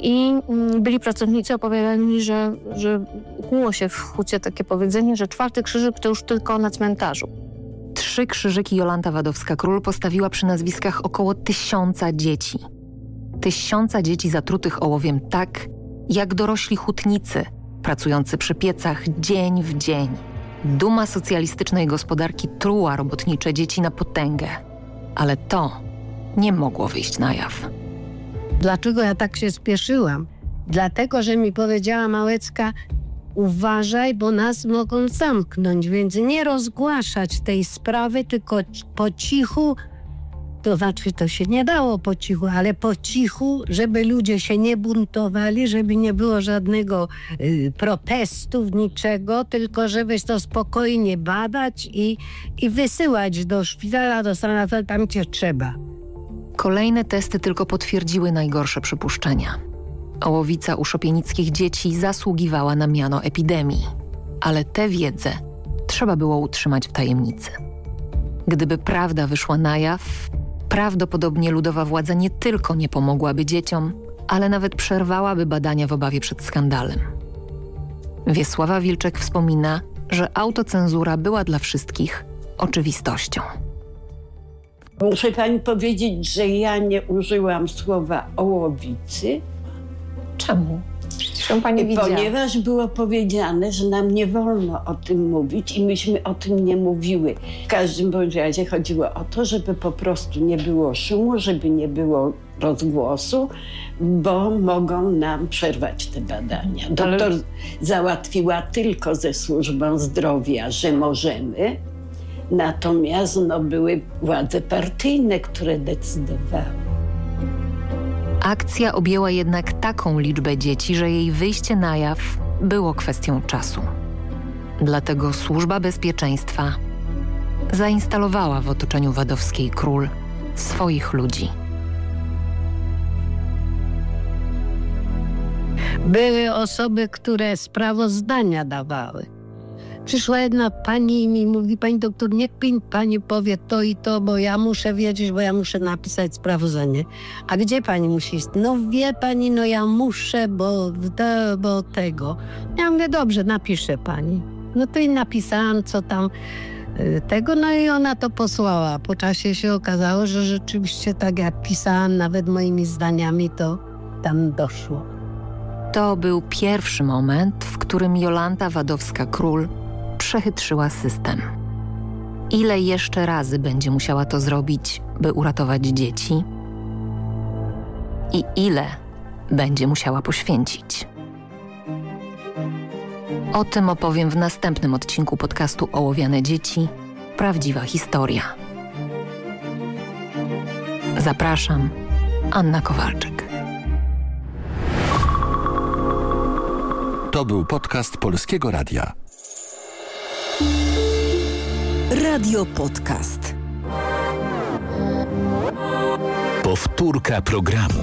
I mm, byli pracownicy opowiadali mi, że, że się w hucie takie powiedzenie, że czwarty krzyżyk to już tylko na cmentarzu. Trzy krzyżyki Jolanta Wadowska-Król postawiła przy nazwiskach około tysiąca dzieci. Tysiąca dzieci zatrutych ołowiem tak, jak dorośli hutnicy, pracujący przy piecach dzień w dzień. Duma socjalistycznej gospodarki truła robotnicze dzieci na potęgę. Ale to nie mogło wyjść na jaw. Dlaczego ja tak się spieszyłam? Dlatego, że mi powiedziała Małecka, uważaj, bo nas mogą zamknąć, więc nie rozgłaszać tej sprawy, tylko po cichu, to znaczy to się nie dało po cichu, ale po cichu, żeby ludzie się nie buntowali, żeby nie było żadnego y, protestów, niczego, tylko żeby to spokojnie badać i, i wysyłać do szpitala, do sanatorium, tam gdzie trzeba. Kolejne testy tylko potwierdziły najgorsze przypuszczenia. Ołowica u szopienickich dzieci zasługiwała na miano epidemii, ale tę wiedzę trzeba było utrzymać w tajemnicy. Gdyby prawda wyszła na jaw, prawdopodobnie ludowa władza nie tylko nie pomogłaby dzieciom, ale nawet przerwałaby badania w obawie przed skandalem. Wiesława Wilczek wspomina, że autocenzura była dla wszystkich oczywistością. Muszę pani powiedzieć, że ja nie użyłam słowa ołowicy. Czemu? Przecież pani widziała. Ponieważ było powiedziane, że nam nie wolno o tym mówić i myśmy o tym nie mówiły. W każdym bądź razie chodziło o to, żeby po prostu nie było szumu, żeby nie było rozgłosu, bo mogą nam przerwać te badania. Doktor załatwiła tylko ze służbą zdrowia, że możemy, natomiast no, były władze partyjne, które decydowały. Akcja objęła jednak taką liczbę dzieci, że jej wyjście na jaw było kwestią czasu. Dlatego Służba Bezpieczeństwa zainstalowała w otoczeniu Wadowskiej Król swoich ludzi. Były osoby, które sprawozdania dawały. Przyszła jedna pani i mi mówi, pani doktor, niech pani powie to i to, bo ja muszę wiedzieć, bo ja muszę napisać sprawozdanie. A gdzie pani musi iść? No wie pani, no ja muszę, bo, to, bo tego. Ja mówię, dobrze, napiszę pani. No to i napisałam, co tam y, tego, no i ona to posłała. Po czasie się okazało, że rzeczywiście tak jak pisałam, nawet moimi zdaniami, to tam doszło. To był pierwszy moment, w którym Jolanta Wadowska-Król przechytrzyła system. Ile jeszcze razy będzie musiała to zrobić, by uratować dzieci? I ile będzie musiała poświęcić? O tym opowiem w następnym odcinku podcastu Ołowiane Dzieci Prawdziwa historia. Zapraszam, Anna Kowalczyk. To był podcast Polskiego Radia. Radio Podcast. Powtórka programu.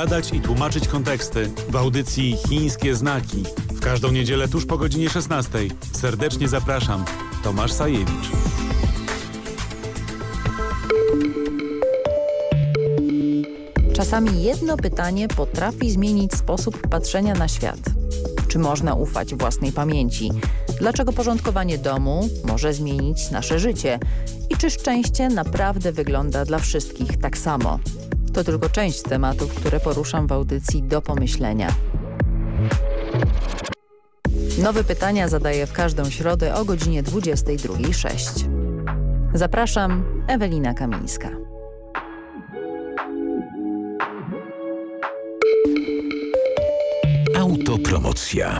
i tłumaczyć konteksty w audycji Chińskie Znaki. W każdą niedzielę tuż po godzinie 16. Serdecznie zapraszam. Tomasz Sajewicz. Czasami jedno pytanie potrafi zmienić sposób patrzenia na świat. Czy można ufać własnej pamięci? Dlaczego porządkowanie domu może zmienić nasze życie? I czy szczęście naprawdę wygląda dla wszystkich tak samo? To tylko część tematów, które poruszam w audycji do pomyślenia. Nowe pytania zadaję w każdą środę o godzinie 22.06. Zapraszam, Ewelina Kamińska. Autopromocja.